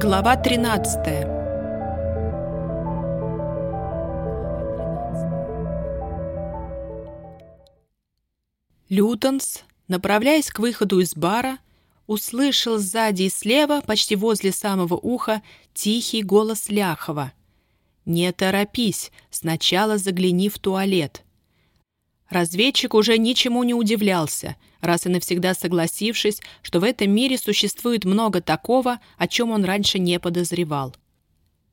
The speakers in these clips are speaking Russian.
Глава 13 Лютонс, направляясь к выходу из бара, услышал сзади и слева, почти возле самого уха, тихий голос Ляхова. «Не торопись, сначала загляни в туалет». Разведчик уже ничему не удивлялся, раз и навсегда согласившись, что в этом мире существует много такого, о чем он раньше не подозревал.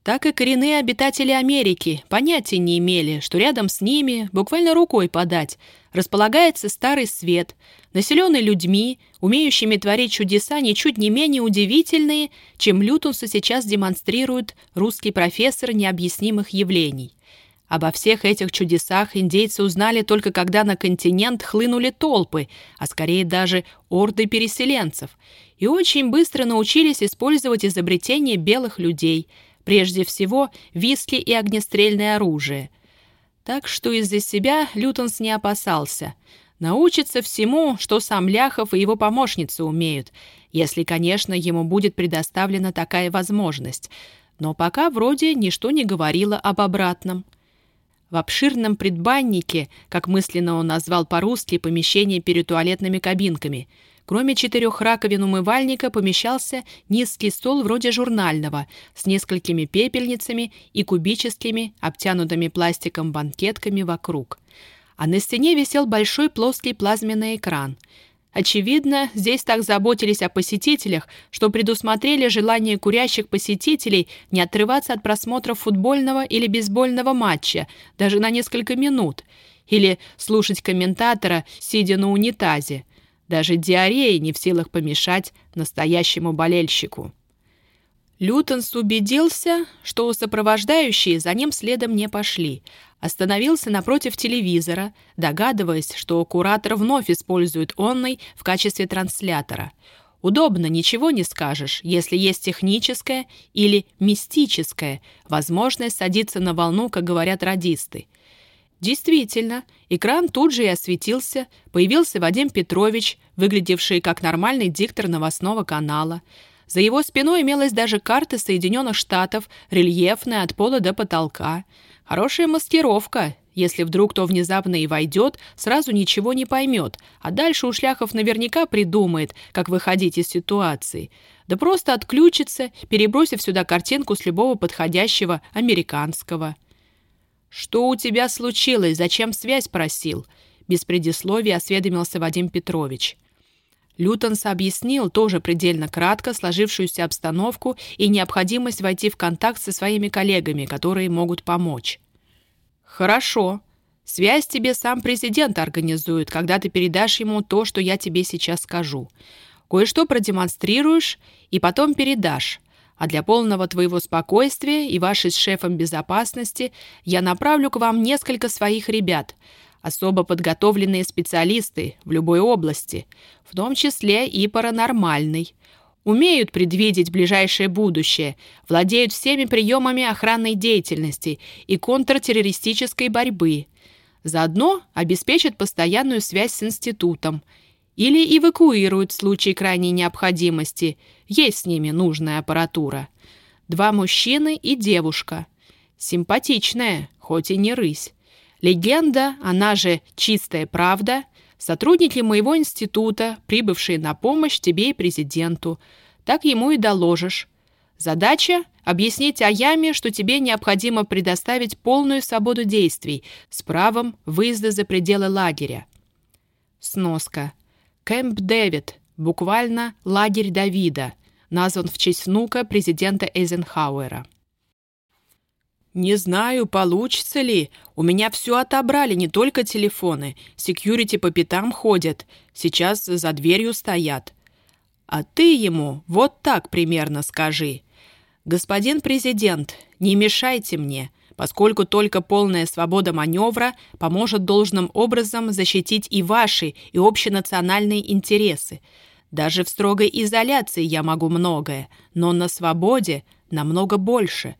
Так и коренные обитатели Америки понятия не имели, что рядом с ними, буквально рукой подать, располагается Старый Свет, населенный людьми, умеющими творить чудеса ничуть не менее удивительные, чем Лютунсу сейчас демонстрирует русский профессор необъяснимых явлений. Обо всех этих чудесах индейцы узнали только когда на континент хлынули толпы, а скорее даже орды переселенцев, и очень быстро научились использовать изобретения белых людей, прежде всего виски и огнестрельное оружие. Так что из-за себя Лютонс не опасался. Научится всему, что сам Ляхов и его помощницы умеют, если, конечно, ему будет предоставлена такая возможность. Но пока вроде ничто не говорило об обратном. В обширном предбаннике, как мысленно он назвал по-русски помещение перед туалетными кабинками, кроме четырех раковин умывальника помещался низкий стол вроде журнального с несколькими пепельницами и кубическими, обтянутыми пластиком банкетками вокруг. А на стене висел большой плоский плазменный экран — Очевидно, здесь так заботились о посетителях, что предусмотрели желание курящих посетителей не отрываться от просмотра футбольного или бейсбольного матча даже на несколько минут, или слушать комментатора, сидя на унитазе. Даже диарея не в силах помешать настоящему болельщику. Лютонс убедился, что сопровождающие за ним следом не пошли. Остановился напротив телевизора, догадываясь, что куратор вновь использует онный в качестве транслятора. Удобно, ничего не скажешь, если есть техническая или мистическая возможность садиться на волну, как говорят радисты. Действительно, экран тут же и осветился, появился Вадим Петрович, выглядевший как нормальный диктор новостного канала – за его спиной имелась даже карта Соединенных Штатов, рельефная от пола до потолка. Хорошая маскировка. Если вдруг кто внезапно и войдет, сразу ничего не поймет, а дальше у шляхов наверняка придумает, как выходить из ситуации. Да просто отключится, перебросив сюда картинку с любого подходящего американского. «Что у тебя случилось? Зачем связь просил?» Без предисловия осведомился Вадим Петрович. Лютонс объяснил тоже предельно кратко сложившуюся обстановку и необходимость войти в контакт со своими коллегами, которые могут помочь. «Хорошо. Связь тебе сам президент организует, когда ты передашь ему то, что я тебе сейчас скажу. Кое-что продемонстрируешь и потом передашь. А для полного твоего спокойствия и вашей с шефом безопасности я направлю к вам несколько своих ребят — особо подготовленные специалисты в любой области, в том числе и паранормальной. Умеют предвидеть ближайшее будущее, владеют всеми приемами охранной деятельности и контртеррористической борьбы. Заодно обеспечат постоянную связь с институтом или эвакуируют в случае крайней необходимости. Есть с ними нужная аппаратура. Два мужчины и девушка. Симпатичная, хоть и не рысь. Легенда, она же чистая правда, сотрудники моего института, прибывшие на помощь тебе и президенту. Так ему и доложишь. Задача — объяснить Аяме, что тебе необходимо предоставить полную свободу действий с правом выезда за пределы лагеря. Сноска. Кэмп Дэвид, буквально «лагерь Давида», назван в честь внука президента Эйзенхауэра. «Не знаю, получится ли. У меня все отобрали, не только телефоны. Секьюрити по пятам ходят. Сейчас за дверью стоят. А ты ему вот так примерно скажи. Господин президент, не мешайте мне, поскольку только полная свобода маневра поможет должным образом защитить и ваши, и общенациональные интересы. Даже в строгой изоляции я могу многое, но на свободе намного больше».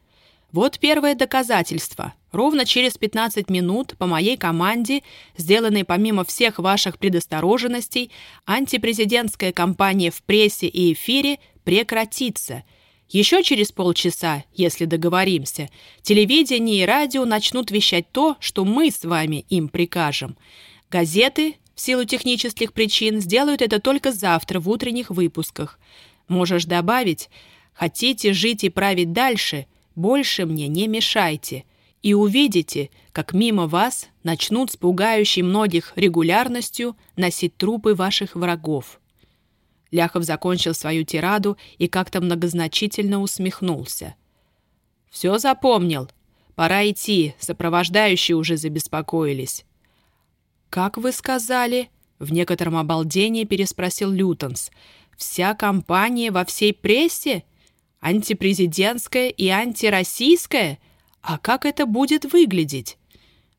Вот первое доказательство. Ровно через 15 минут по моей команде, сделанной помимо всех ваших предосторожностей, антипрезидентская кампания в прессе и эфире прекратится. Еще через полчаса, если договоримся, телевидение и радио начнут вещать то, что мы с вами им прикажем. Газеты, в силу технических причин, сделают это только завтра в утренних выпусках. Можешь добавить, хотите жить и править дальше, больше мне не мешайте. И увидите, как мимо вас начнут с пугающей многих регулярностью носить трупы ваших врагов. Ляхов закончил свою тираду и как-то многозначительно усмехнулся. «Все запомнил. Пора идти, сопровождающие уже забеспокоились». «Как вы сказали?» — в некотором обалдении переспросил Лютонс. «Вся компания во всей прессе? Антипрезидентская и антироссийская? А как это будет выглядеть?»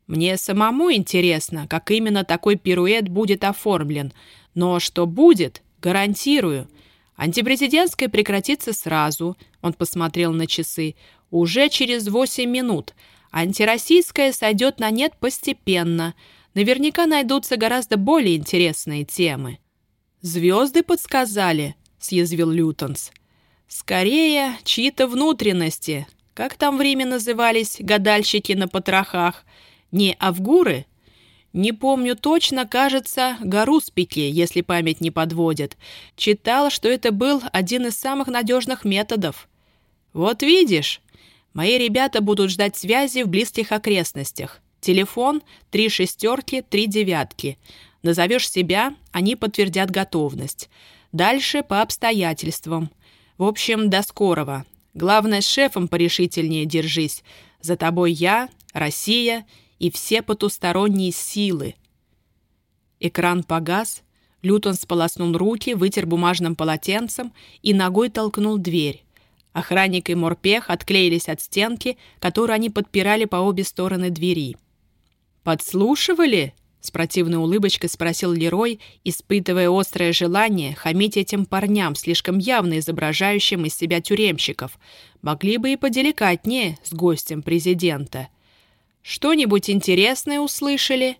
Мне самому интересно, как именно такой пируэт будет оформлен, но что будет, Гарантирую. Антипрезидентская прекратится сразу, он посмотрел на часы, уже через 8 минут. Антироссийская сойдет на нет постепенно. Наверняка найдутся гораздо более интересные темы. «Звезды подсказали», — съязвил Лютонс. «Скорее, чьи-то внутренности. Как там время назывались гадальщики на потрохах? Не авгуры?» Не помню точно, кажется, Гаруспики, если память не подводит. Читал, что это был один из самых надежных методов. Вот видишь, мои ребята будут ждать связи в близких окрестностях. Телефон — три шестерки, три девятки. Назовешь себя, они подтвердят готовность. Дальше по обстоятельствам. В общем, до скорого. Главное, с шефом порешительнее держись. За тобой я, Россия — и все потусторонние силы. Экран погас, Лютон сполоснул руки, вытер бумажным полотенцем и ногой толкнул дверь. Охранник и морпех отклеились от стенки, которую они подпирали по обе стороны двери. «Подслушивали?» — с противной улыбочкой спросил Лерой, испытывая острое желание хамить этим парням, слишком явно изображающим из себя тюремщиков. Могли бы и поделикатнее с гостем президента. Что-нибудь интересное услышали?»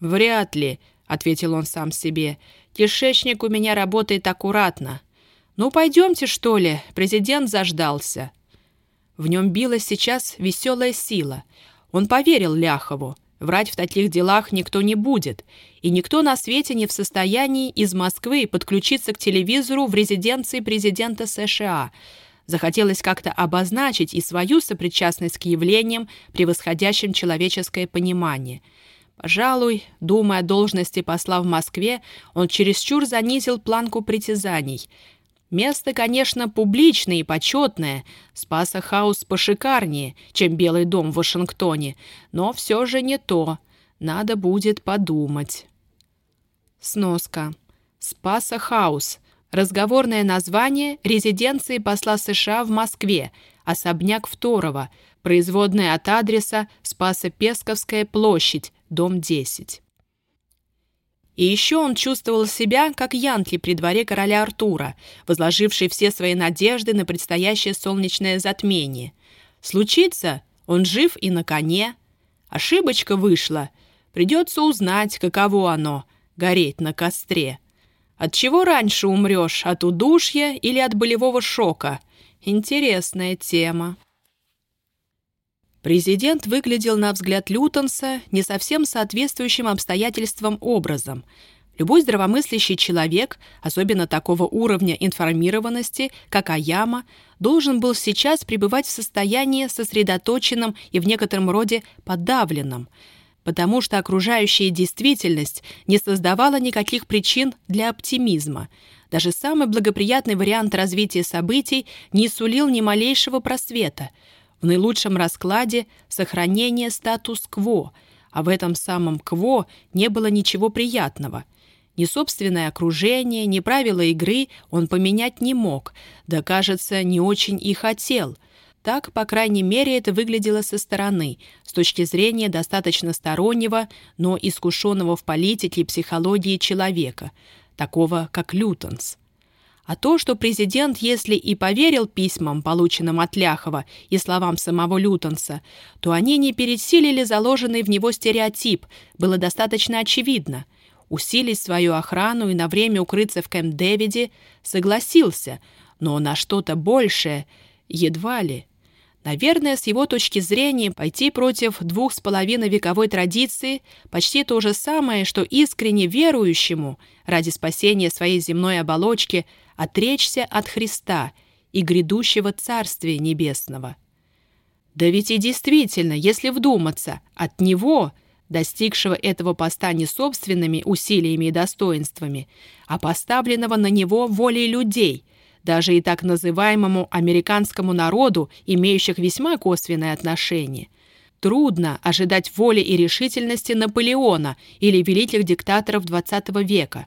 «Вряд ли», — ответил он сам себе. «Кишечник у меня работает аккуратно. Ну, пойдемте, что ли, президент заждался». В нем билась сейчас веселая сила. Он поверил Ляхову. Врать в таких делах никто не будет, и никто на свете не в состоянии из Москвы подключиться к телевизору в резиденции президента США — Захотелось как-то обозначить и свою сопричастность к явлениям, превосходящим человеческое понимание. Пожалуй, думая о должности посла в Москве, он чересчур занизил планку притязаний. Место, конечно, публичное и почетное, Спаса Хаус пошикарнее, чем Белый дом в Вашингтоне, но все же не то. Надо будет подумать. Сноска. Спаса Хаус – Разговорное название резиденции посла США в Москве, особняк Второго, производная от адреса Спасо-Песковская площадь, дом 10. И еще он чувствовал себя, как Янки при дворе короля Артура, возложивший все свои надежды на предстоящее солнечное затмение. Случится, он жив и на коне. Ошибочка вышла. Придется узнать, каково оно — гореть на костре. От чего раньше умрешь, от удушья или от болевого шока? Интересная тема. Президент выглядел, на взгляд Лютонса, не совсем соответствующим обстоятельствам образом. Любой здравомыслящий человек, особенно такого уровня информированности, как Аяма, должен был сейчас пребывать в состоянии сосредоточенном и в некотором роде подавленном – потому что окружающая действительность не создавала никаких причин для оптимизма. Даже самый благоприятный вариант развития событий не сулил ни малейшего просвета. В наилучшем раскладе – сохранение статус-кво, а в этом самом «кво» не было ничего приятного – ни собственное окружение, ни правила игры он поменять не мог, да, кажется, не очень и хотел. Так, по крайней мере, это выглядело со стороны, с точки зрения достаточно стороннего, но искушенного в политике и психологии человека, такого как Лютонс. А то, что президент, если и поверил письмам, полученным от Ляхова, и словам самого Лютонса, то они не пересилили заложенный в него стереотип, было достаточно очевидно. Усилить свою охрану и на время укрыться в Кэмп-Дэвиде согласился – но на что-то большее едва ли. Наверное, с его точки зрения, пойти против двух с половиной вековой традиции почти то же самое, что искренне верующему ради спасения своей земной оболочки отречься от Христа и грядущего Царствия Небесного. Да ведь и действительно, если вдуматься, от Него, достигшего этого поста не собственными усилиями и достоинствами, а поставленного на Него волей людей – даже и так называемому американскому народу, имеющих весьма косвенное отношение. Трудно ожидать воли и решительности Наполеона или великих диктаторов XX века.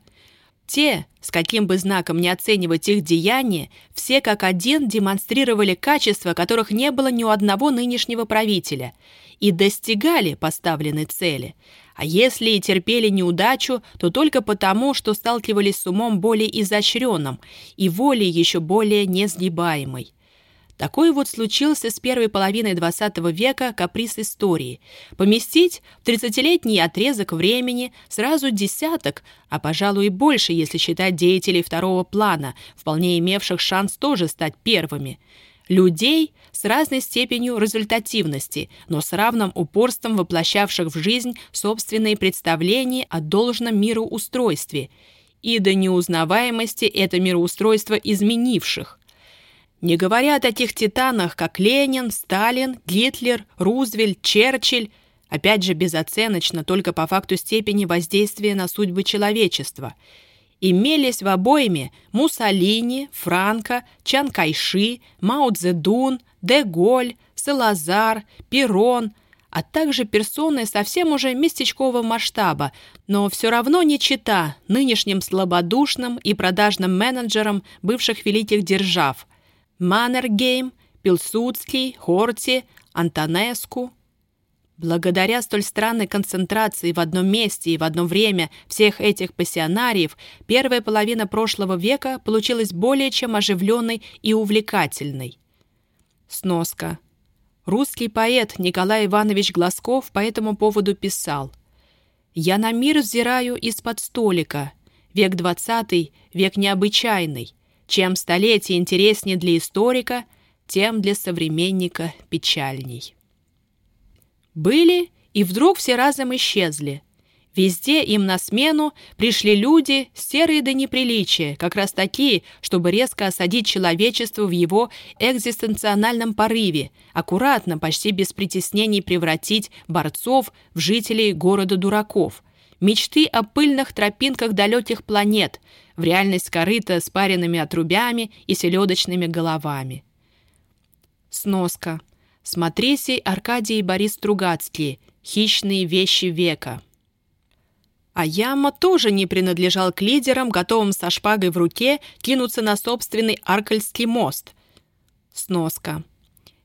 Те, с каким бы знаком не оценивать их деяния, все как один демонстрировали качества, которых не было ни у одного нынешнего правителя, и достигали поставленной цели – а если и терпели неудачу, то только потому, что сталкивались с умом более изощренным и волей еще более несгибаемой. Такой вот случился с первой половины XX века каприз истории. Поместить в 30-летний отрезок времени сразу десяток, а, пожалуй, и больше, если считать деятелей второго плана, вполне имевших шанс тоже стать первыми – людей с разной степенью результативности, но с равным упорством воплощавших в жизнь собственные представления о должном мироустройстве и до неузнаваемости это мироустройство изменивших. Не говоря о таких титанах, как Ленин, Сталин, Гитлер, Рузвельт, Черчилль, опять же безоценочно только по факту степени воздействия на судьбы человечества – имелись в обоими Муссолини, Франко, Чан Кайши, Мао Цзэдун, Деголь, Салазар, Перрон, а также персоны совсем уже местечкового масштаба, но все равно не чита нынешним слабодушным и продажным менеджерам бывших великих держав Маннергейм, Пилсудский, Хорти, Антонеску, Благодаря столь странной концентрации в одном месте и в одно время всех этих пассионариев, первая половина прошлого века получилась более чем оживленной и увлекательной. Сноска. Русский поэт Николай Иванович Глазков по этому поводу писал «Я на мир взираю из-под столика. Век двадцатый — век необычайный. Чем столетие интереснее для историка, тем для современника печальней». Были и вдруг все разом исчезли. Везде им на смену пришли люди, серые до неприличия, как раз такие, чтобы резко осадить человечество в его экзистенциональном порыве, аккуратно, почти без притеснений превратить борцов в жителей города-дураков, мечты о пыльных тропинках далеких планет, в реальность корыта с паренными отрубями и селедочными головами. Сноска. Смотрите Аркадий и Борис Стругацкий «Хищные вещи века». А Яма тоже не принадлежал к лидерам, готовым со шпагой в руке кинуться на собственный Аркальский мост. Сноска.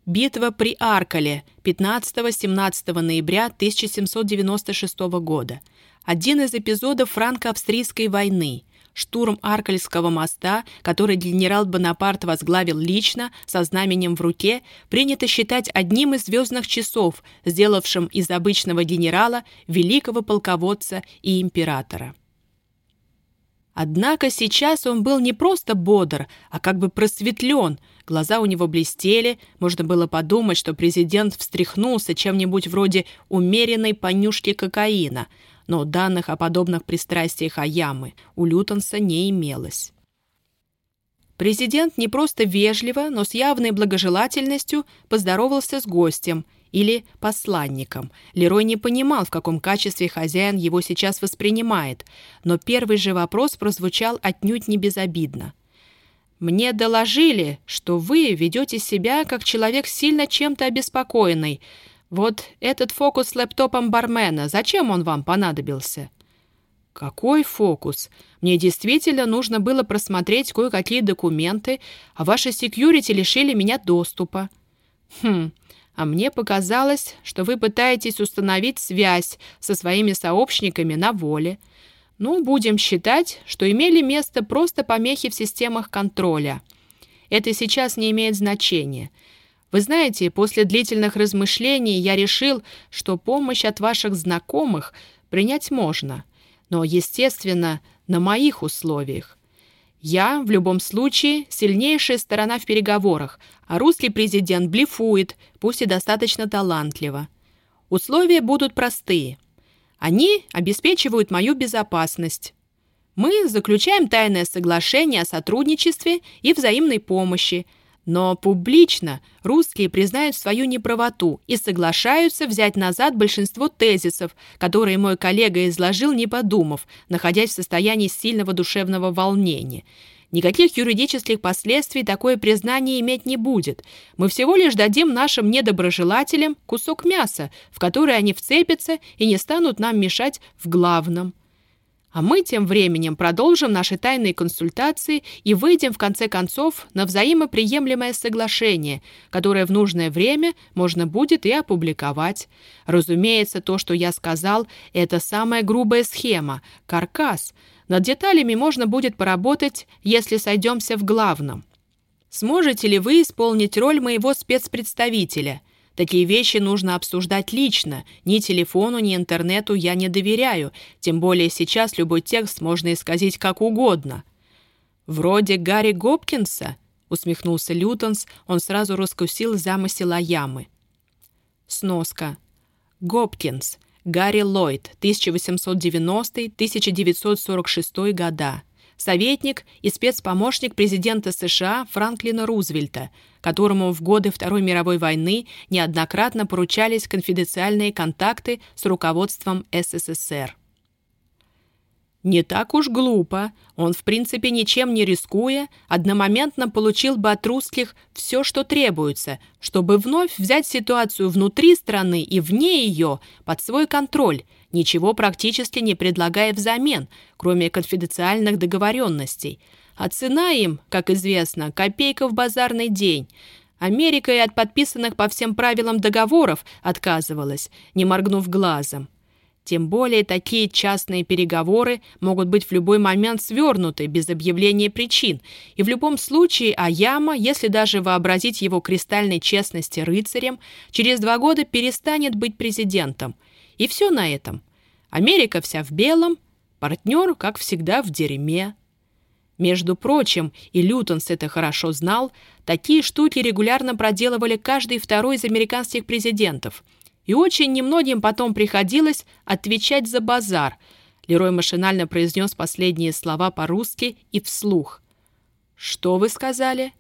Битва при Аркале 15-17 ноября 1796 года. Один из эпизодов франко-австрийской войны – штурм Аркальского моста, который генерал Бонапарт возглавил лично, со знаменем в руке, принято считать одним из звездных часов, сделавшим из обычного генерала великого полководца и императора. Однако сейчас он был не просто бодр, а как бы просветлен, глаза у него блестели, можно было подумать, что президент встряхнулся чем-нибудь вроде умеренной понюшки кокаина – но данных о подобных пристрастиях Аямы у Лютонса не имелось. Президент не просто вежливо, но с явной благожелательностью поздоровался с гостем или посланником. Лерой не понимал, в каком качестве хозяин его сейчас воспринимает, но первый же вопрос прозвучал отнюдь не безобидно. «Мне доложили, что вы ведете себя как человек сильно чем-то обеспокоенный», вот этот фокус с лэптопом бармена, зачем он вам понадобился? Какой фокус? Мне действительно нужно было просмотреть кое-какие документы, а ваши секьюрити лишили меня доступа. Хм, а мне показалось, что вы пытаетесь установить связь со своими сообщниками на воле. Ну, будем считать, что имели место просто помехи в системах контроля. Это сейчас не имеет значения. Вы знаете, после длительных размышлений я решил, что помощь от ваших знакомых принять можно, но, естественно, на моих условиях. Я, в любом случае, сильнейшая сторона в переговорах, а русский президент блефует, пусть и достаточно талантливо. Условия будут простые. Они обеспечивают мою безопасность. Мы заключаем тайное соглашение о сотрудничестве и взаимной помощи – но публично русские признают свою неправоту и соглашаются взять назад большинство тезисов, которые мой коллега изложил, не подумав, находясь в состоянии сильного душевного волнения. Никаких юридических последствий такое признание иметь не будет. Мы всего лишь дадим нашим недоброжелателям кусок мяса, в который они вцепятся и не станут нам мешать в главном. А мы тем временем продолжим наши тайные консультации и выйдем в конце концов на взаимоприемлемое соглашение, которое в нужное время можно будет и опубликовать. Разумеется, то, что я сказал, это самая грубая схема, каркас. Над деталями можно будет поработать, если сойдемся в главном. Сможете ли вы исполнить роль моего спецпредставителя – Такие вещи нужно обсуждать лично. Ни телефону, ни интернету я не доверяю. Тем более сейчас любой текст можно исказить как угодно. «Вроде Гарри Гопкинса?» — усмехнулся Лютонс. Он сразу раскусил замысел Аямы. Сноска. Гопкинс. Гарри Ллойд. 1890-1946 года советник и спецпомощник президента США Франклина Рузвельта, которому в годы Второй мировой войны неоднократно поручались конфиденциальные контакты с руководством СССР. Не так уж глупо. Он, в принципе, ничем не рискуя, одномоментно получил бы от русских все, что требуется, чтобы вновь взять ситуацию внутри страны и вне ее под свой контроль, ничего практически не предлагая взамен, кроме конфиденциальных договоренностей. А цена им, как известно, копейка в базарный день. Америка и от подписанных по всем правилам договоров отказывалась, не моргнув глазом. Тем более такие частные переговоры могут быть в любой момент свернуты без объявления причин, и в любом случае Аяма, если даже вообразить его кристальной честности рыцарем, через два года перестанет быть президентом. И все на этом. Америка вся в белом, партнер, как всегда, в дерьме. Между прочим, и Лютонс это хорошо знал, такие штуки регулярно проделывали каждый второй из американских президентов – и очень немногим потом приходилось отвечать за базар. Лерой машинально произнес последние слова по-русски и вслух. «Что вы сказали?»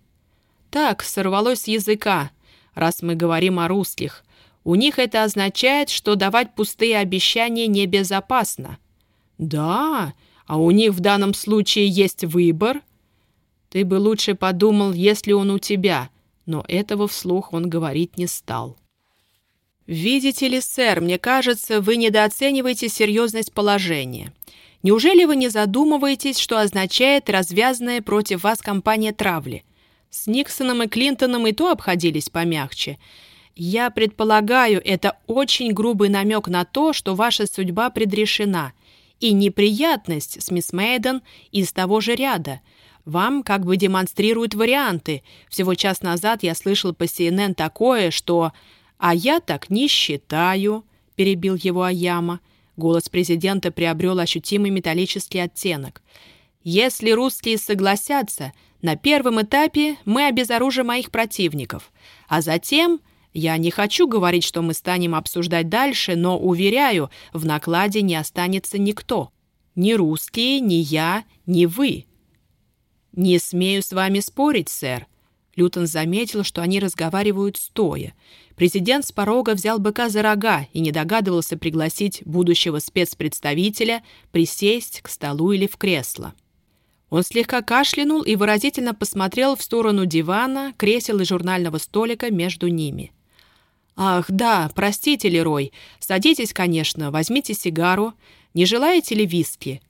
«Так, сорвалось с языка, раз мы говорим о русских. У них это означает, что давать пустые обещания небезопасно». «Да, а у них в данном случае есть выбор?» «Ты бы лучше подумал, если он у тебя», но этого вслух он говорить не стал. «Видите ли, сэр, мне кажется, вы недооцениваете серьезность положения. Неужели вы не задумываетесь, что означает развязанная против вас кампания травли? С Никсоном и Клинтоном и то обходились помягче. Я предполагаю, это очень грубый намек на то, что ваша судьба предрешена. И неприятность с мисс Мейден из того же ряда. Вам как бы демонстрируют варианты. Всего час назад я слышал по CNN такое, что... «А я так не считаю», — перебил его Аяма. Голос президента приобрел ощутимый металлический оттенок. «Если русские согласятся, на первом этапе мы обезоружим моих противников, а затем...» Я не хочу говорить, что мы станем обсуждать дальше, но, уверяю, в накладе не останется никто. Ни русские, ни я, ни вы. Не смею с вами спорить, сэр. Лютон заметил, что они разговаривают стоя. Президент с порога взял быка за рога и не догадывался пригласить будущего спецпредставителя присесть к столу или в кресло. Он слегка кашлянул и выразительно посмотрел в сторону дивана, кресел и журнального столика между ними. «Ах, да, простите, Лерой. Садитесь, конечно, возьмите сигару. Не желаете ли виски?»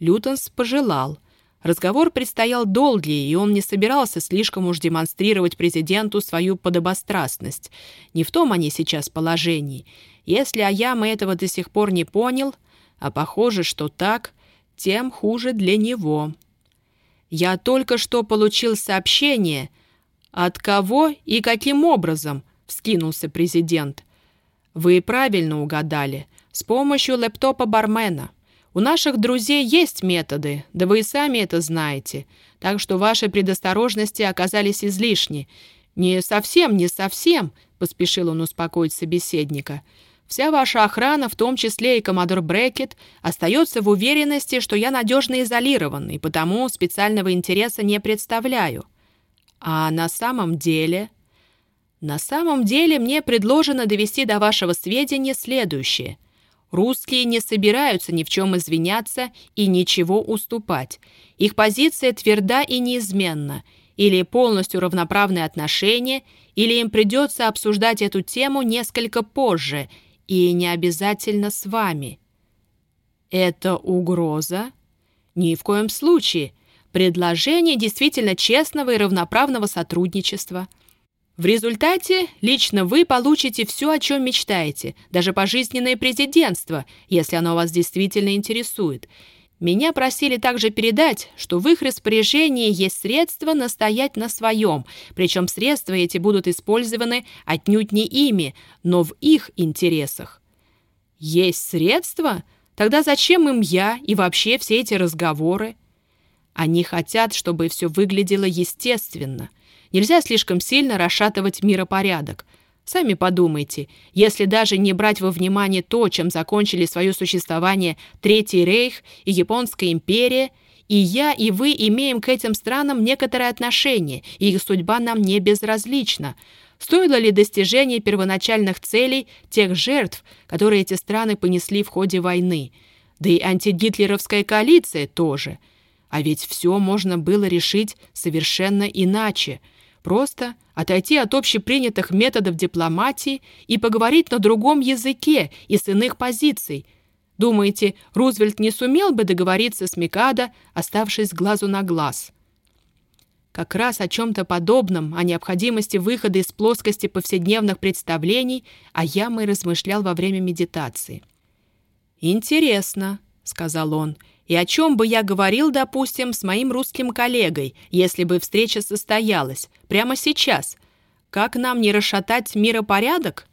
Лютонс пожелал – Разговор предстоял долгий, и он не собирался слишком уж демонстрировать президенту свою подобострастность. Не в том они сейчас положении. Если Аяма этого до сих пор не понял, а похоже, что так, тем хуже для него. «Я только что получил сообщение. От кого и каким образом?» — вскинулся президент. «Вы правильно угадали. С помощью лэптопа бармена. У наших друзей есть методы, да вы и сами это знаете, так что ваши предосторожности оказались излишни. Не совсем, не совсем, — поспешил он успокоить собеседника. Вся ваша охрана, в том числе и коммодор Брекет, остается в уверенности, что я надежно изолирован, и потому специального интереса не представляю. А на самом деле... На самом деле мне предложено довести до вашего сведения следующее. Русские не собираются ни в чем извиняться и ничего уступать. Их позиция тверда и неизменна. Или полностью равноправные отношения, или им придется обсуждать эту тему несколько позже, и не обязательно с вами. Это угроза? Ни в коем случае. Предложение действительно честного и равноправного сотрудничества – в результате лично вы получите все, о чем мечтаете, даже пожизненное президентство, если оно вас действительно интересует. Меня просили также передать, что в их распоряжении есть средства настоять на своем, причем средства эти будут использованы отнюдь не ими, но в их интересах. Есть средства? Тогда зачем им я и вообще все эти разговоры? Они хотят, чтобы все выглядело естественно. Нельзя слишком сильно расшатывать миропорядок. Сами подумайте, если даже не брать во внимание то, чем закончили свое существование Третий Рейх и Японская империя, и я, и вы имеем к этим странам некоторое отношение, и их судьба нам не безразлична. Стоило ли достижение первоначальных целей тех жертв, которые эти страны понесли в ходе войны? Да и антигитлеровская коалиция тоже. А ведь все можно было решить совершенно иначе – Просто отойти от общепринятых методов дипломатии и поговорить на другом языке и с иных позиций. Думаете, Рузвельт не сумел бы договориться с Микадо, оставшись глазу на глаз? Как раз о чем-то подобном, о необходимости выхода из плоскости повседневных представлений, а я и размышлял во время медитации. «Интересно», — сказал он, — и о чем бы я говорил, допустим, с моим русским коллегой, если бы встреча состоялась, прямо сейчас? Как нам не расшатать миропорядок?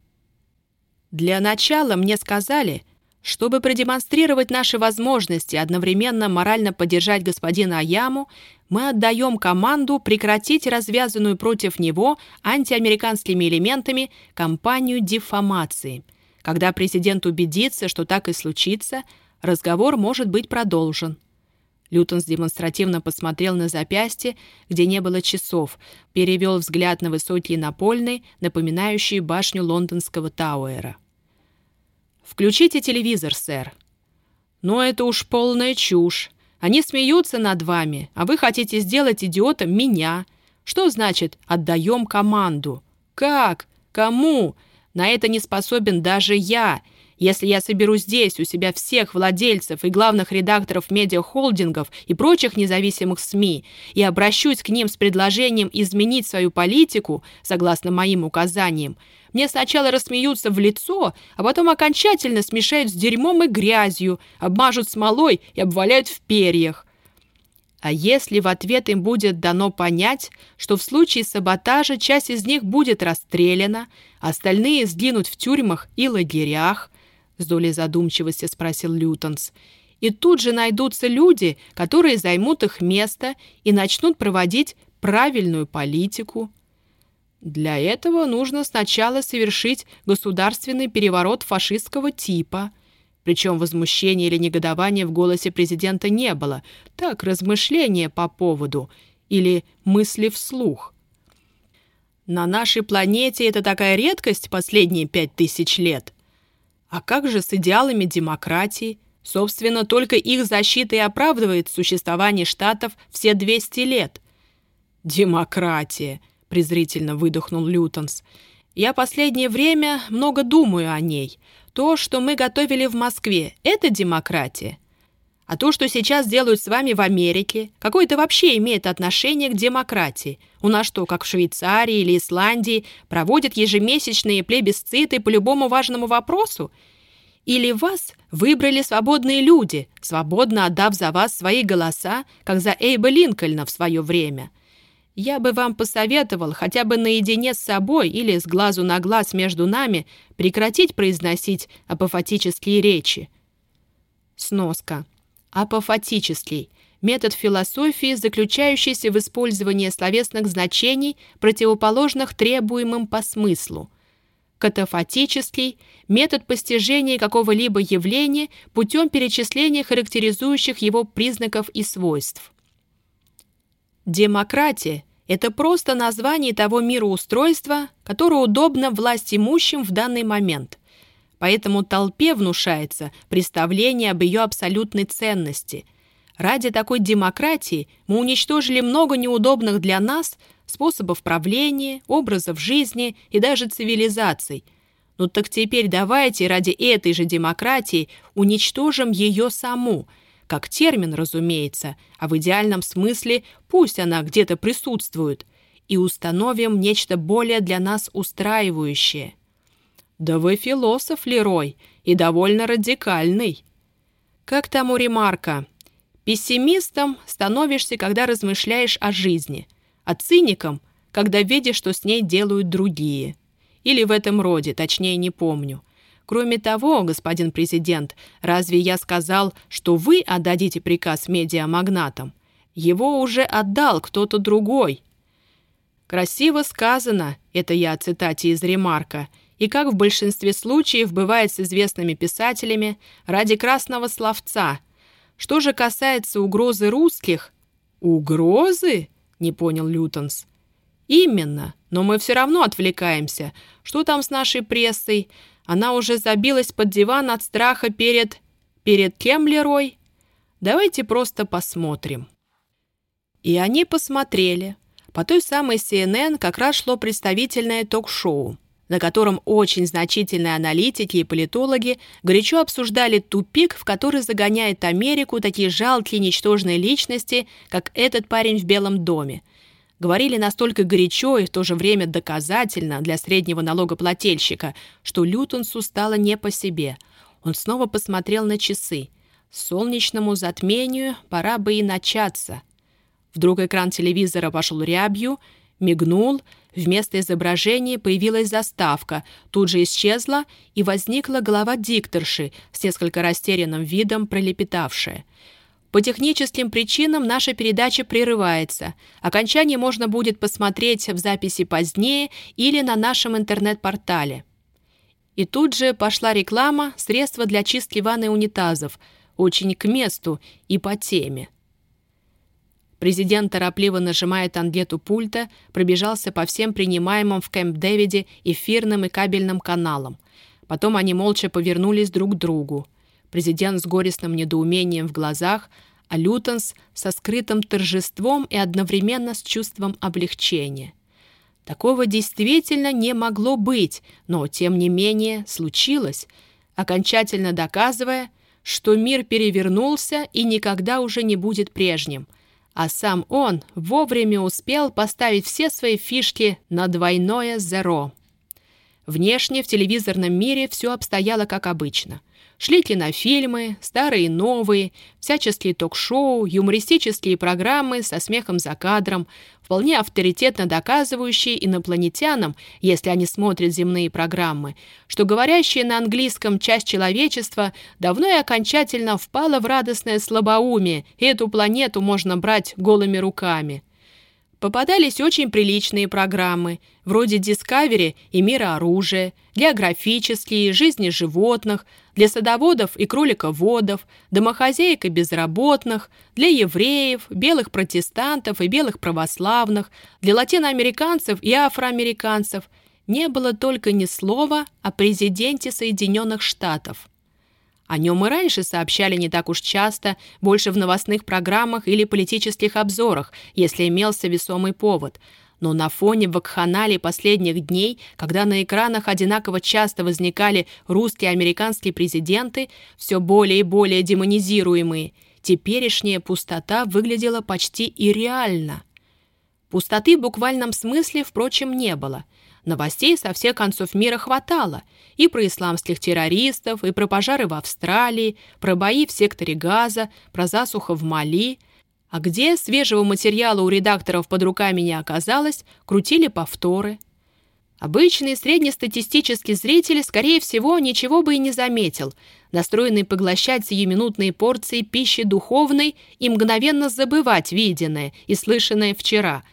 Для начала мне сказали, чтобы продемонстрировать наши возможности одновременно морально поддержать господина Аяму, мы отдаем команду прекратить развязанную против него антиамериканскими элементами кампанию дефамации. Когда президент убедится, что так и случится – Разговор может быть продолжен. Лютонс демонстративно посмотрел на запястье, где не было часов, перевел взгляд на высокие напольные, напоминающие башню лондонского Тауэра. «Включите телевизор, сэр». «Но это уж полная чушь. Они смеются над вами, а вы хотите сделать идиотом меня. Что значит «отдаем команду»? Как? Кому? На это не способен даже я, если я соберу здесь у себя всех владельцев и главных редакторов медиахолдингов и прочих независимых СМИ и обращусь к ним с предложением изменить свою политику, согласно моим указаниям, мне сначала рассмеются в лицо, а потом окончательно смешают с дерьмом и грязью, обмажут смолой и обваляют в перьях. А если в ответ им будет дано понять, что в случае саботажа часть из них будет расстреляна, остальные сгинут в тюрьмах и лагерях, с долей задумчивости спросил Лютонс. И тут же найдутся люди, которые займут их место и начнут проводить правильную политику. Для этого нужно сначала совершить государственный переворот фашистского типа. Причем возмущения или негодования в голосе президента не было. Так, размышления по поводу или мысли вслух. На нашей планете это такая редкость последние пять тысяч лет. А как же с идеалами демократии? Собственно, только их защита и оправдывает существование штатов все 200 лет. «Демократия», — презрительно выдохнул Лютонс. «Я последнее время много думаю о ней. То, что мы готовили в Москве, это демократия. А то, что сейчас делают с вами в Америке, какое это вообще имеет отношение к демократии? У нас что, как в Швейцарии или Исландии, проводят ежемесячные плебисциты по любому важному вопросу? Или вас выбрали свободные люди, свободно отдав за вас свои голоса, как за Эйба Линкольна в свое время? Я бы вам посоветовал хотя бы наедине с собой или с глазу на глаз между нами прекратить произносить апофатические речи. Сноска. Апофатический – метод философии, заключающийся в использовании словесных значений, противоположных требуемым по смыслу. Катафатический – метод постижения какого-либо явления путем перечисления характеризующих его признаков и свойств. Демократия – это просто название того мироустройства, которое удобно власть имущим в данный момент. Поэтому толпе внушается представление об ее абсолютной ценности. Ради такой демократии мы уничтожили много неудобных для нас способов правления, образов жизни и даже цивилизаций. Ну так теперь давайте ради этой же демократии уничтожим ее саму – как термин, разумеется, а в идеальном смысле пусть она где-то присутствует, и установим нечто более для нас устраивающее. Да вы философ, Лерой, и довольно радикальный. Как там у ремарка? Пессимистом становишься, когда размышляешь о жизни, а циником, когда видишь, что с ней делают другие. Или в этом роде, точнее не помню – Кроме того, господин президент, разве я сказал, что вы отдадите приказ медиамагнатам? Его уже отдал кто-то другой. Красиво сказано, это я о цитате из ремарка, и как в большинстве случаев бывает с известными писателями, ради красного словца. Что же касается угрозы русских... «Угрозы?» — не понял Лютонс. «Именно, но мы все равно отвлекаемся. Что там с нашей прессой? Она уже забилась под диван от страха перед... Перед кем, Лерой? Давайте просто посмотрим. И они посмотрели. По той самой CNN как раз шло представительное ток-шоу, на котором очень значительные аналитики и политологи горячо обсуждали тупик, в который загоняет Америку такие жалкие ничтожные личности, как этот парень в Белом доме – говорили настолько горячо и в то же время доказательно для среднего налогоплательщика, что Лютонсу стало не по себе. Он снова посмотрел на часы. Солнечному затмению пора бы и начаться. Вдруг экран телевизора пошел рябью, мигнул, вместо изображения появилась заставка, тут же исчезла, и возникла голова дикторши с несколько растерянным видом пролепетавшая — по техническим причинам наша передача прерывается. Окончание можно будет посмотреть в записи позднее или на нашем интернет-портале. И тут же пошла реклама «Средства для чистки ванны унитазов», очень к месту и по теме. Президент, торопливо нажимая тангету пульта, пробежался по всем принимаемым в Кэмп-Дэвиде эфирным и кабельным каналам. Потом они молча повернулись друг к другу. Президент с горестным недоумением в глазах, а Лютонс со скрытым торжеством и одновременно с чувством облегчения. Такого действительно не могло быть, но, тем не менее, случилось, окончательно доказывая, что мир перевернулся и никогда уже не будет прежним, а сам он вовремя успел поставить все свои фишки на двойное «зеро». Внешне в телевизорном мире все обстояло как обычно – Шли кинофильмы, старые и новые, всяческие ток-шоу, юмористические программы со смехом за кадром, вполне авторитетно доказывающие инопланетянам, если они смотрят земные программы, что говорящая на английском часть человечества давно и окончательно впала в радостное слабоумие, и эту планету можно брать голыми руками. Попадались очень приличные программы, вроде Discovery и Мира оружия, географические, жизни животных, для садоводов и кролиководов, домохозяек и безработных, для евреев, белых протестантов и белых православных, для латиноамериканцев и афроамериканцев. Не было только ни слова о президенте Соединенных Штатов – о нем и раньше сообщали не так уж часто, больше в новостных программах или политических обзорах, если имелся весомый повод. Но на фоне вакханалий последних дней, когда на экранах одинаково часто возникали русские и американские президенты, все более и более демонизируемые, теперешняя пустота выглядела почти и реально. Пустоты в буквальном смысле, впрочем, не было – Новостей со всех концов мира хватало. И про исламских террористов, и про пожары в Австралии, про бои в секторе Газа, про засуху в Мали. А где свежего материала у редакторов под руками не оказалось, крутили повторы. Обычный среднестатистический зритель, скорее всего, ничего бы и не заметил, настроенный поглощать сиюминутные порции пищи духовной и мгновенно забывать виденное и слышанное вчера.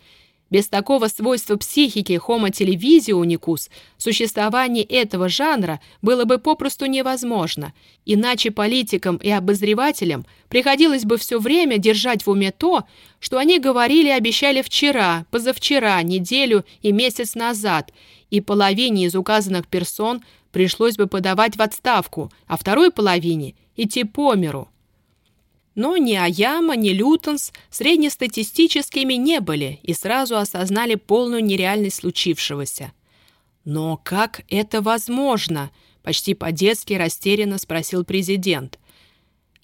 Без такого свойства психики Homo televisionicus существование этого жанра было бы попросту невозможно, иначе политикам и обозревателям приходилось бы все время держать в уме то, что они говорили и обещали вчера, позавчера, неделю и месяц назад – и половине из указанных персон пришлось бы подавать в отставку, а второй половине идти по миру. Но ни Аяма, ни Лютонс среднестатистическими не были и сразу осознали полную нереальность случившегося. «Но как это возможно?» — почти по-детски растерянно спросил президент.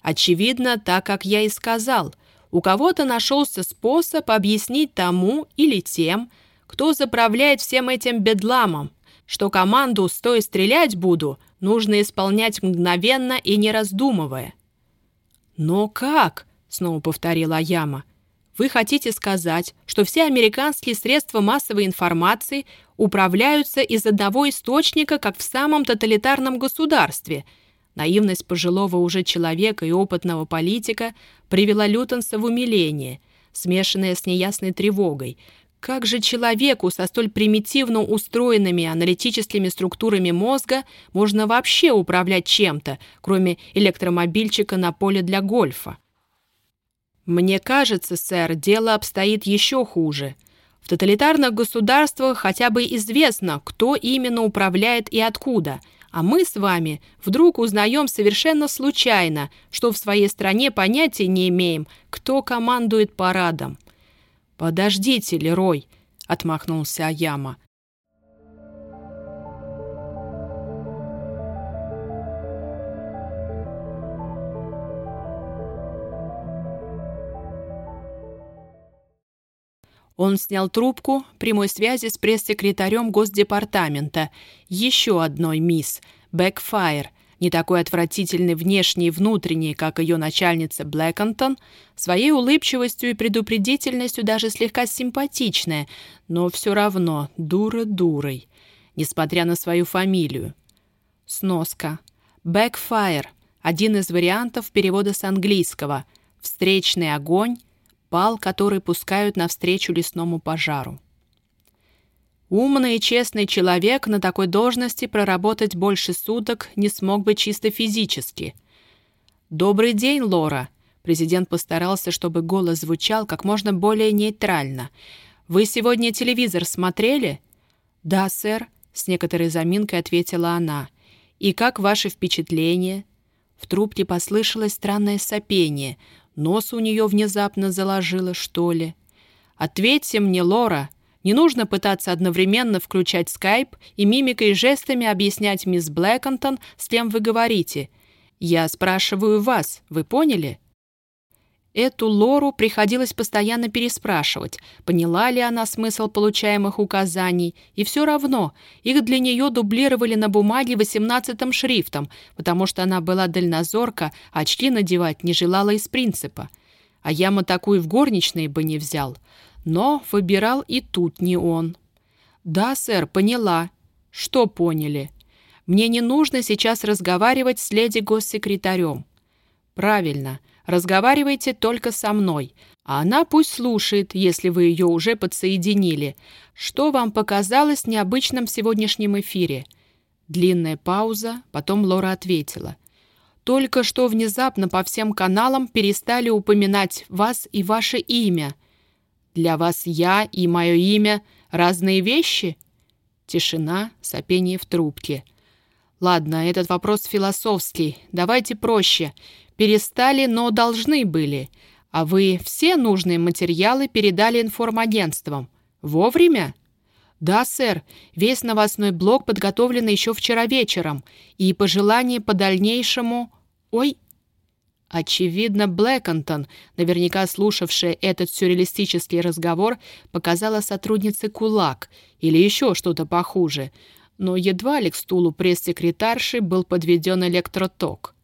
«Очевидно, так, как я и сказал. У кого-то нашелся способ объяснить тому или тем, кто заправляет всем этим бедламом, что команду «стой, стрелять буду» нужно исполнять мгновенно и не раздумывая. «Но как?» — снова повторила Яма. «Вы хотите сказать, что все американские средства массовой информации управляются из одного источника, как в самом тоталитарном государстве?» Наивность пожилого уже человека и опытного политика привела Лютонса в умиление, смешанное с неясной тревогой, как же человеку со столь примитивно устроенными аналитическими структурами мозга можно вообще управлять чем-то, кроме электромобильчика на поле для гольфа? Мне кажется, сэр, дело обстоит еще хуже. В тоталитарных государствах хотя бы известно, кто именно управляет и откуда, а мы с вами вдруг узнаем совершенно случайно, что в своей стране понятия не имеем, кто командует парадом. «Подождите, Лерой!» — отмахнулся Аяма. Он снял трубку прямой связи с пресс-секретарем Госдепартамента, еще одной мисс, Бэкфайр, не такой отвратительный внешний и внутренний, как ее начальница Блэконтон, своей улыбчивостью и предупредительностью даже слегка симпатичная, но все равно дура дурой, несмотря на свою фамилию. Сноска. Backfire – один из вариантов перевода с английского. Встречный огонь – пал, который пускают навстречу лесному пожару. Умный и честный человек на такой должности проработать больше суток не смог бы чисто физически. «Добрый день, Лора!» Президент постарался, чтобы голос звучал как можно более нейтрально. «Вы сегодня телевизор смотрели?» «Да, сэр», — с некоторой заминкой ответила она. «И как ваши впечатления?» В трубке послышалось странное сопение. Нос у нее внезапно заложило, что ли. «Ответьте мне, Лора!» Не нужно пытаться одновременно включать скайп и мимикой и жестами объяснять мисс Блэконтон, с кем вы говорите. Я спрашиваю вас, вы поняли? Эту Лору приходилось постоянно переспрашивать, поняла ли она смысл получаемых указаний, и все равно их для нее дублировали на бумаге восемнадцатым шрифтом, потому что она была дальнозорка, а очки надевать не желала из принципа. А яма такую в горничной бы не взял. Но выбирал и тут не он. «Да, сэр, поняла». «Что поняли?» «Мне не нужно сейчас разговаривать с леди-госсекретарем». «Правильно. Разговаривайте только со мной, а она пусть слушает, если вы ее уже подсоединили. Что вам показалось необычным в сегодняшнем эфире?» Длинная пауза, потом Лора ответила. «Только что внезапно по всем каналам перестали упоминать вас и ваше имя». Для вас я и мое имя — разные вещи?» Тишина, сопение в трубке. «Ладно, этот вопрос философский. Давайте проще. Перестали, но должны были. А вы все нужные материалы передали информагентствам. Вовремя?» «Да, сэр. Весь новостной блок подготовлен еще вчера вечером. И пожелание по дальнейшему...» «Ой, Очевидно, Блэконтон, наверняка слушавшая этот сюрреалистический разговор, показала сотруднице кулак или еще что-то похуже, но едва ли к стулу пресс-секретарши был подведен электроток.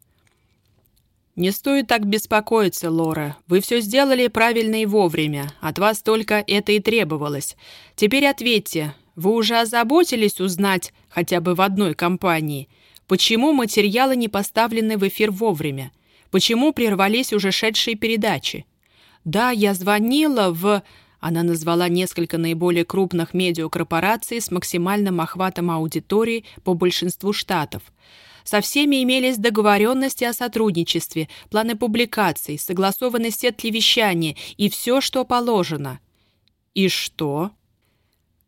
«Не стоит так беспокоиться, Лора. Вы все сделали правильно и вовремя. От вас только это и требовалось. Теперь ответьте, вы уже озаботились узнать хотя бы в одной компании, почему материалы не поставлены в эфир вовремя, почему прервались уже шедшие передачи. Да, я звонила в... Она назвала несколько наиболее крупных медиакорпораций с максимальным охватом аудитории по большинству штатов. Со всеми имелись договоренности о сотрудничестве, планы публикаций, согласованный сет телевещания и все, что положено. И что?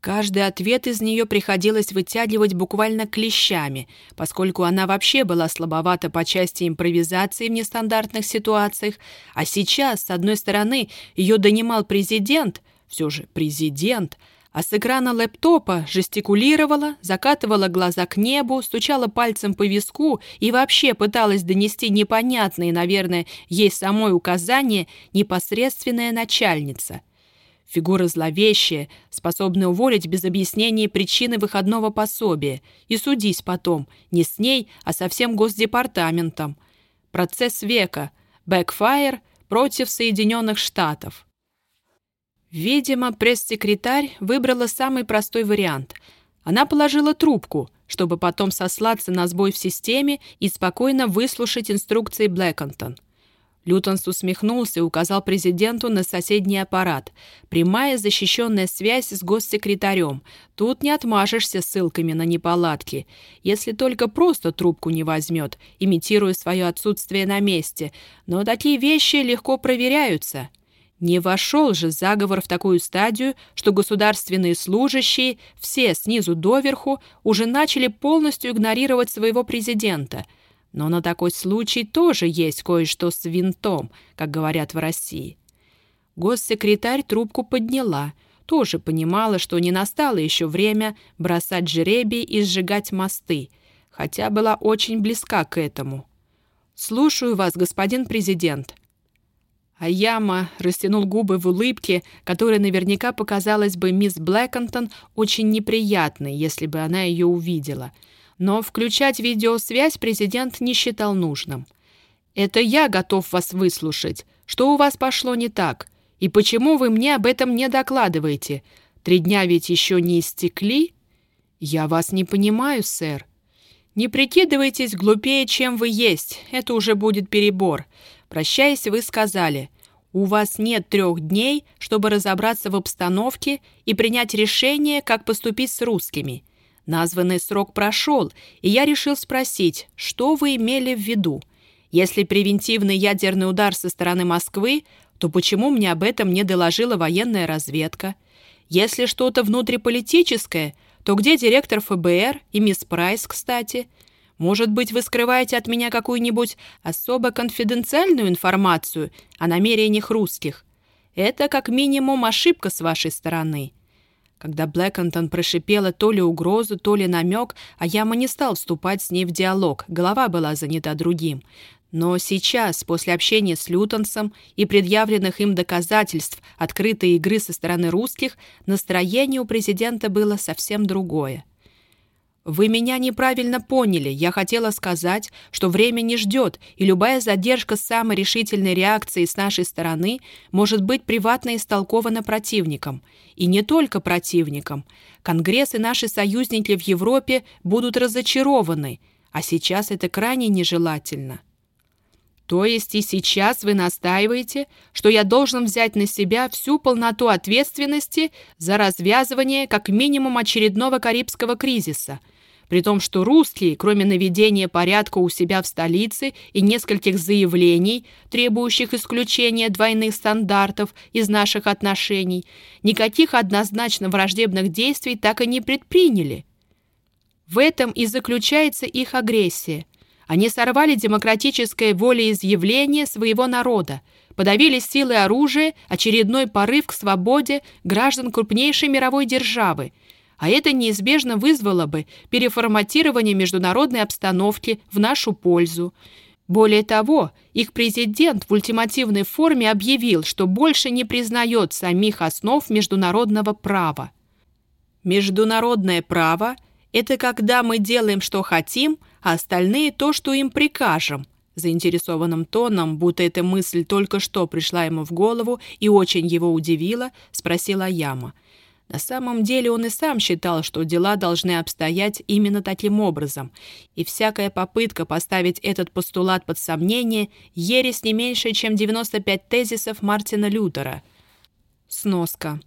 Каждый ответ из нее приходилось вытягивать буквально клещами, поскольку она вообще была слабовата по части импровизации в нестандартных ситуациях, а сейчас, с одной стороны, ее донимал президент, все же президент, а с экрана лэптопа жестикулировала, закатывала глаза к небу, стучала пальцем по виску и вообще пыталась донести непонятные, наверное, ей самой указания непосредственная начальница — Фигура зловещая, способная уволить без объяснения причины выходного пособия и судись потом, не с ней, а со всем Госдепартаментом. Процесс века. Бэкфайр против Соединенных Штатов. Видимо, пресс-секретарь выбрала самый простой вариант. Она положила трубку, чтобы потом сослаться на сбой в системе и спокойно выслушать инструкции Блэконтон. Лютонс усмехнулся и указал президенту на соседний аппарат. Прямая защищенная связь с госсекретарем. Тут не отмажешься ссылками на неполадки. Если только просто трубку не возьмет, имитируя свое отсутствие на месте. Но такие вещи легко проверяются. Не вошел же заговор в такую стадию, что государственные служащие, все снизу доверху, уже начали полностью игнорировать своего президента – но на такой случай тоже есть кое-что с винтом, как говорят в России. Госсекретарь трубку подняла, тоже понимала, что не настало еще время бросать жеребий и сжигать мосты, хотя была очень близка к этому. «Слушаю вас, господин президент». Аяма растянул губы в улыбке, которая наверняка показалась бы мисс Блэконтон очень неприятной, если бы она ее увидела — но включать видеосвязь президент не считал нужным. «Это я готов вас выслушать. Что у вас пошло не так? И почему вы мне об этом не докладываете? Три дня ведь еще не истекли?» «Я вас не понимаю, сэр». «Не прикидывайтесь глупее, чем вы есть. Это уже будет перебор. Прощаясь, вы сказали, у вас нет трех дней, чтобы разобраться в обстановке и принять решение, как поступить с русскими. Названный срок прошел, и я решил спросить, что вы имели в виду? Если превентивный ядерный удар со стороны Москвы, то почему мне об этом не доложила военная разведка? Если что-то внутриполитическое, то где директор ФБР и мисс Прайс, кстати? Может быть, вы скрываете от меня какую-нибудь особо конфиденциальную информацию о намерениях русских? Это как минимум ошибка с вашей стороны. Когда Блэконтон прошипела то ли угрозу, то ли намек, а Яма не стал вступать с ней в диалог, голова была занята другим. Но сейчас, после общения с Лютонсом и предъявленных им доказательств открытой игры со стороны русских, настроение у президента было совсем другое. «Вы меня неправильно поняли. Я хотела сказать, что время не ждет, и любая задержка с самой решительной реакцией с нашей стороны может быть приватно истолкована противником. И не только противником. Конгресс и наши союзники в Европе будут разочарованы, а сейчас это крайне нежелательно». То есть и сейчас вы настаиваете, что я должен взять на себя всю полноту ответственности за развязывание как минимум очередного карибского кризиса – при том, что русские, кроме наведения порядка у себя в столице и нескольких заявлений, требующих исключения двойных стандартов из наших отношений, никаких однозначно враждебных действий так и не предприняли. В этом и заключается их агрессия. Они сорвали демократическое волеизъявление своего народа, подавили силой оружия очередной порыв к свободе граждан крупнейшей мировой державы – а это неизбежно вызвало бы переформатирование международной обстановки в нашу пользу. Более того, их президент в ультимативной форме объявил, что больше не признает самих основ международного права. Международное право – это когда мы делаем, что хотим, а остальные – то, что им прикажем – заинтересованным тоном, будто эта мысль только что пришла ему в голову и очень его удивила, спросила Яма – На самом деле он и сам считал, что дела должны обстоять именно таким образом, и всякая попытка поставить этот постулат под сомнение – ересь не меньше, чем 95 тезисов Мартина Лютера. Сноска.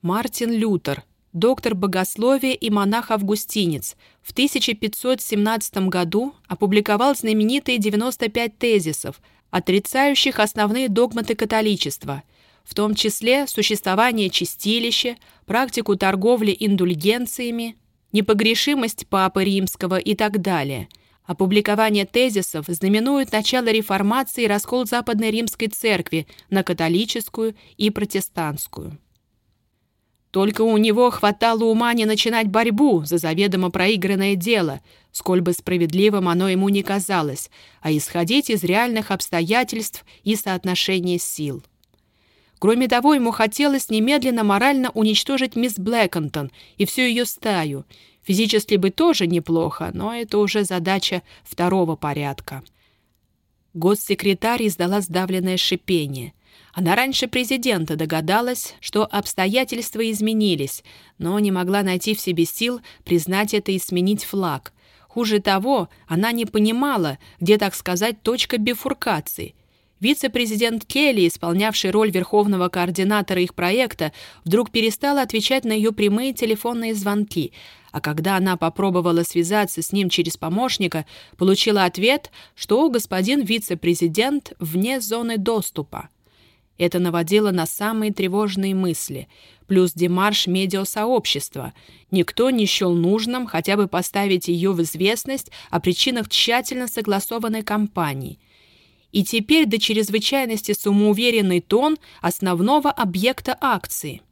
Мартин Лютер, доктор богословия и монах-августинец, в 1517 году опубликовал знаменитые 95 тезисов, отрицающих основные догматы католичества – в том числе существование чистилища, практику торговли индульгенциями, непогрешимость Папы Римского и так далее. Опубликование тезисов знаменует начало реформации и раскол Западной Римской Церкви на католическую и протестантскую. Только у него хватало ума не начинать борьбу за заведомо проигранное дело, сколь бы справедливым оно ему не казалось, а исходить из реальных обстоятельств и соотношения сил. Кроме того, ему хотелось немедленно морально уничтожить мисс Блэконтон и всю ее стаю. Физически бы тоже неплохо, но это уже задача второго порядка. Госсекретарь издала сдавленное шипение. Она раньше президента догадалась, что обстоятельства изменились, но не могла найти в себе сил признать это и сменить флаг. Хуже того, она не понимала, где, так сказать, точка бифуркации – Вице-президент Келли, исполнявший роль верховного координатора их проекта, вдруг перестала отвечать на ее прямые телефонные звонки, а когда она попробовала связаться с ним через помощника, получила ответ, что господин вице-президент вне зоны доступа. Это наводило на самые тревожные мысли, плюс демарш медиасообщества. Никто не счел нужным хотя бы поставить ее в известность о причинах тщательно согласованной кампании – и теперь до чрезвычайности самоуверенный тон основного объекта акции.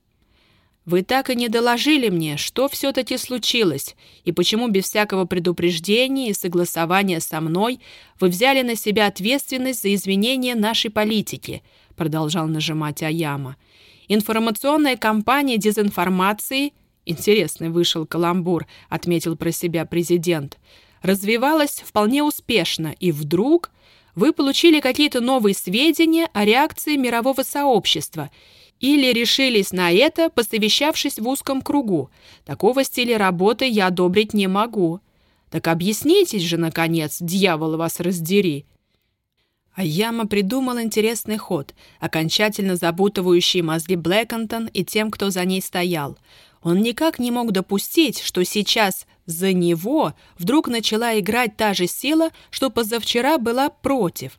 Вы так и не доложили мне, что все-таки случилось, и почему без всякого предупреждения и согласования со мной вы взяли на себя ответственность за изменение нашей политики, продолжал нажимать Аяма. Информационная кампания дезинформации, интересный вышел каламбур, отметил про себя президент, развивалась вполне успешно, и вдруг вы получили какие-то новые сведения о реакции мирового сообщества или решились на это, посовещавшись в узком кругу. Такого стиля работы я одобрить не могу. Так объяснитесь же, наконец, дьявол вас раздери. А Яма придумал интересный ход, окончательно запутывающий мозги Блэконтон и тем, кто за ней стоял. Он никак не мог допустить, что сейчас за него вдруг начала играть та же сила, что позавчера была против.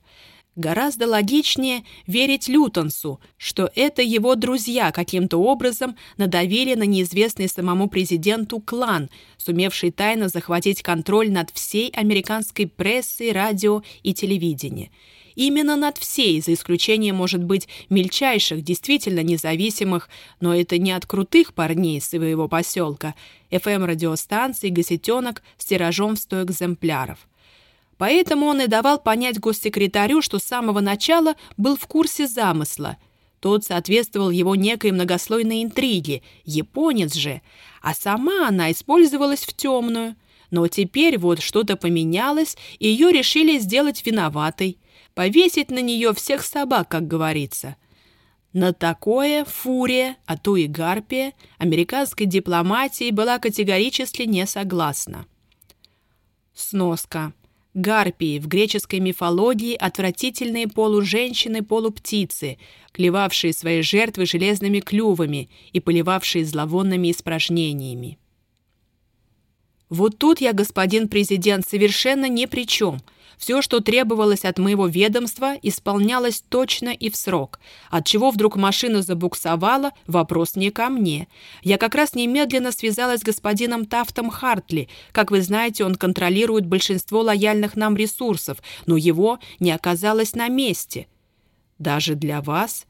Гораздо логичнее верить Лютонсу, что это его друзья каким-то образом надавили на неизвестный самому президенту клан, сумевший тайно захватить контроль над всей американской прессой, радио и телевидением именно над всей, за исключением, может быть, мельчайших, действительно независимых, но это не от крутых парней своего поселка, ФМ-радиостанций «Гасетенок» с тиражом в 100 экземпляров. Поэтому он и давал понять госсекретарю, что с самого начала был в курсе замысла. Тот соответствовал его некой многослойной интриге, японец же, а сама она использовалась в темную. Но теперь вот что-то поменялось, и ее решили сделать виноватой повесить на нее всех собак, как говорится. На такое фурия, а то и гарпия, американской дипломатии была категорически не согласна. Сноска. Гарпии в греческой мифологии отвратительные полуженщины-полуптицы, клевавшие свои жертвы железными клювами и поливавшие зловонными испражнениями. Вот тут я, господин президент, совершенно ни при чем – все, что требовалось от моего ведомства, исполнялось точно и в срок. От чего вдруг машина забуксовала, вопрос не ко мне. Я как раз немедленно связалась с господином Тафтом Хартли. Как вы знаете, он контролирует большинство лояльных нам ресурсов, но его не оказалось на месте. Даже для вас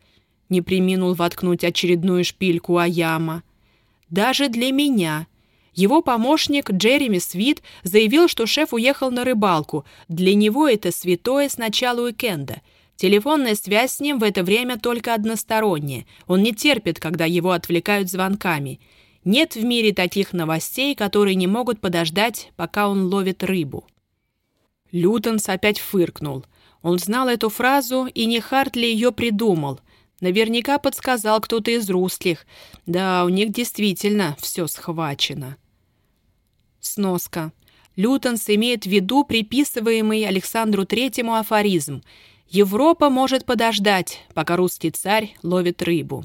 не приминул воткнуть очередную шпильку Аяма. Даже для меня — его помощник Джереми Свит заявил, что шеф уехал на рыбалку. Для него это святое с начала уикенда. Телефонная связь с ним в это время только односторонняя. Он не терпит, когда его отвлекают звонками. Нет в мире таких новостей, которые не могут подождать, пока он ловит рыбу. Лютонс опять фыркнул. Он знал эту фразу, и не Хартли ее придумал. Наверняка подсказал кто-то из русских. Да, у них действительно все схвачено. Сноска. Лютенс имеет в виду приписываемый Александру Третьему афоризм «Европа может подождать, пока русский царь ловит рыбу».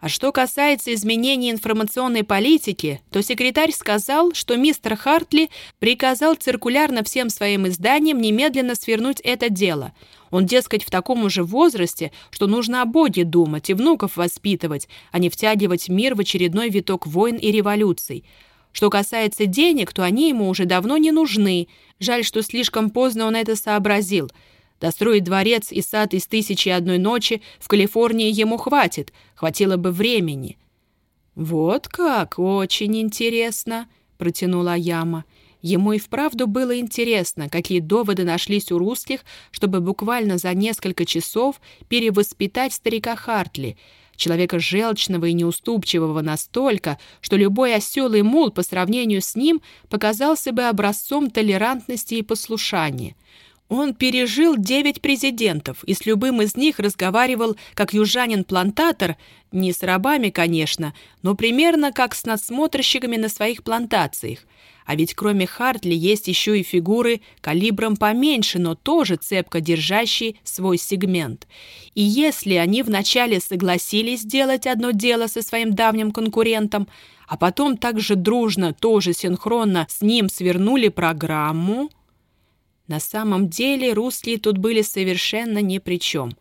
А что касается изменений информационной политики, то секретарь сказал, что мистер Хартли приказал циркулярно всем своим изданиям немедленно свернуть это дело. Он, дескать, в таком уже возрасте, что нужно о Боге думать и внуков воспитывать, а не втягивать мир в очередной виток войн и революций. Что касается денег, то они ему уже давно не нужны. Жаль, что слишком поздно он это сообразил – Достроить дворец и сад из «Тысячи одной ночи» в Калифорнии ему хватит, хватило бы времени. «Вот как, очень интересно», — протянула Яма. Ему и вправду было интересно, какие доводы нашлись у русских, чтобы буквально за несколько часов перевоспитать старика Хартли, человека желчного и неуступчивого настолько, что любой осел и мул по сравнению с ним показался бы образцом толерантности и послушания — он пережил девять президентов и с любым из них разговаривал как южанин-плантатор, не с рабами, конечно, но примерно как с надсмотрщиками на своих плантациях. А ведь кроме Хартли есть еще и фигуры калибром поменьше, но тоже цепко держащие свой сегмент. И если они вначале согласились сделать одно дело со своим давним конкурентом, а потом также дружно, тоже синхронно с ним свернули программу, на самом деле русские тут были совершенно ни при чем.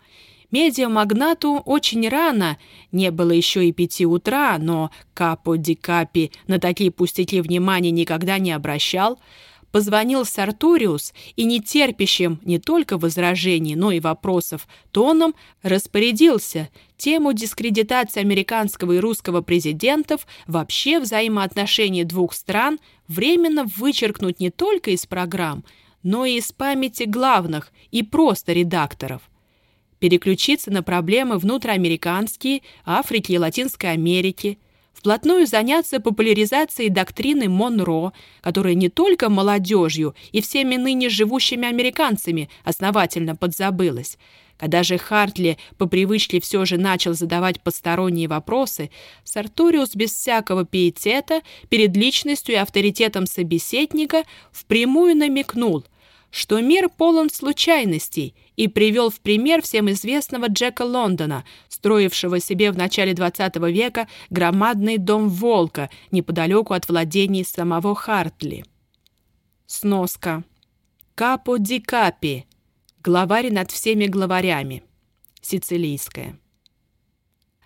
Медиамагнату очень рано, не было еще и пяти утра, но Капо Ди Капи на такие пустяки внимания никогда не обращал, позвонил Сартуриус и нетерпящим не только возражений, но и вопросов тоном распорядился. Тему дискредитации американского и русского президентов вообще взаимоотношений двух стран временно вычеркнуть не только из программ, но и из памяти главных и просто редакторов. Переключиться на проблемы внутриамериканские, Африки и Латинской Америки, вплотную заняться популяризацией доктрины Монро, которая не только молодежью и всеми ныне живущими американцами основательно подзабылась, когда же Хартли по привычке все же начал задавать посторонние вопросы, Сарториус без всякого пиетета перед личностью и авторитетом собеседника впрямую намекнул, что мир полон случайностей и привел в пример всем известного Джека Лондона, строившего себе в начале XX века громадный дом Волка неподалеку от владений самого Хартли. Сноска. Капо ди Капи Главарь над всеми главарями. Сицилийская.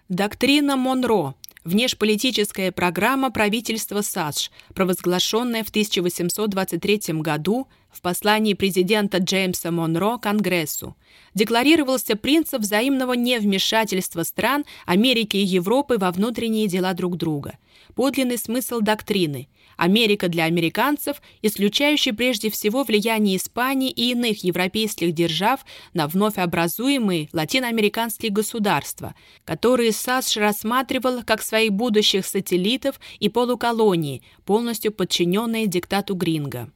Доктрина Монро. Внешполитическая программа правительства САСШ, провозглашенная в 1823 году в послании президента Джеймса Монро Конгрессу, декларировался принцип взаимного невмешательства стран Америки и Европы во внутренние дела друг друга. Подлинный смысл доктрины – Америка для американцев, исключающий прежде всего влияние Испании и иных европейских держав на вновь образуемые латиноамериканские государства, которые САСШ рассматривал как своих будущих сателлитов и полуколонии, полностью подчиненные диктату Гринга.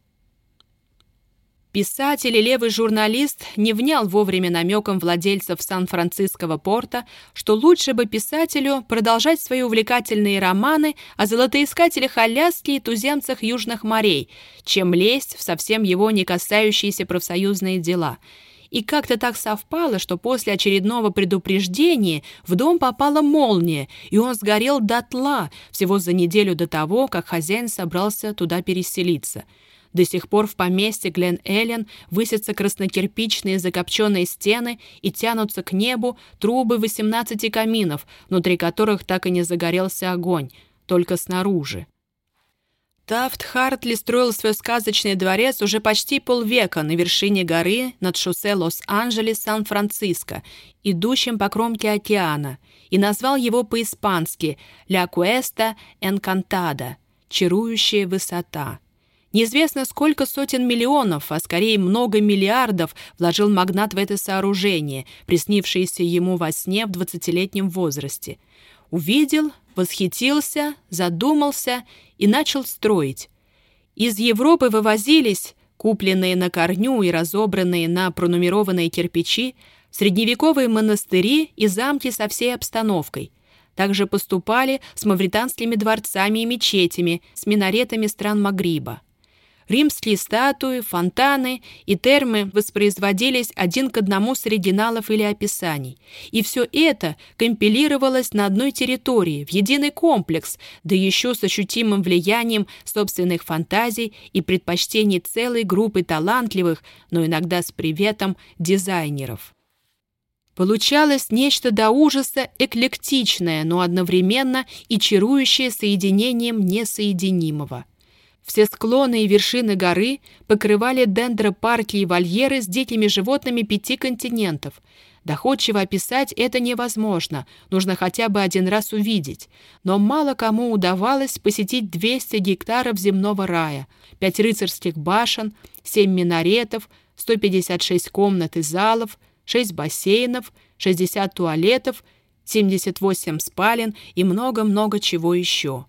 Писатель и левый журналист не внял вовремя намеком владельцев Сан-Франциского порта, что лучше бы писателю продолжать свои увлекательные романы о золотоискателях Аляски и туземцах Южных морей, чем лезть в совсем его не касающиеся профсоюзные дела. И как-то так совпало, что после очередного предупреждения в дом попала молния, и он сгорел дотла всего за неделю до того, как хозяин собрался туда переселиться – до сих пор в поместье Глен-Эллен высятся краснокирпичные закопченные стены и тянутся к небу трубы 18 каминов, внутри которых так и не загорелся огонь, только снаружи. Тафт Хартли строил свой сказочный дворец уже почти полвека на вершине горы над шоссе Лос-Анджелес-Сан-Франциско, идущим по кромке океана, и назвал его по-испански «Ля Куэста Энкантада» — «Чарующая высота». Неизвестно, сколько сотен миллионов, а скорее много миллиардов вложил магнат в это сооружение, приснившееся ему во сне в двадцатилетнем возрасте. Увидел, восхитился, задумался и начал строить. Из Европы вывозились, купленные на корню и разобранные на пронумерованные кирпичи, средневековые монастыри и замки со всей обстановкой. Также поступали с мавританскими дворцами и мечетями, с минаретами стран Магриба. Римские статуи, фонтаны и термы воспроизводились один к одному с оригиналов или описаний. И все это компилировалось на одной территории, в единый комплекс, да еще с ощутимым влиянием собственных фантазий и предпочтений целой группы талантливых, но иногда с приветом, дизайнеров. Получалось нечто до ужаса эклектичное, но одновременно и чарующее соединением несоединимого. Все склоны и вершины горы покрывали дендропарки и вольеры с дикими животными пяти континентов. Доходчиво описать это невозможно, нужно хотя бы один раз увидеть. Но мало кому удавалось посетить 200 гектаров земного рая, 5 рыцарских башен, 7 минаретов, 156 комнат и залов, 6 бассейнов, 60 туалетов, 78 спален и много-много чего еще.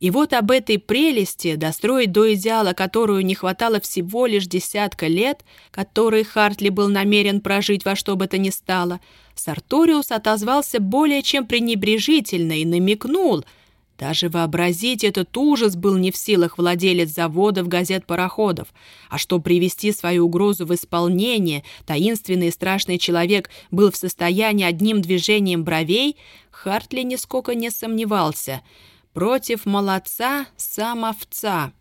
И вот об этой прелести, достроить до идеала, которую не хватало всего лишь десятка лет, который Хартли был намерен прожить во что бы то ни стало, Сарториус отозвался более чем пренебрежительно и намекнул – даже вообразить этот ужас был не в силах владелец заводов, газет-пароходов. А что привести свою угрозу в исполнение, таинственный и страшный человек был в состоянии одним движением бровей, Хартли нисколько не сомневался. Против молодца сам овца.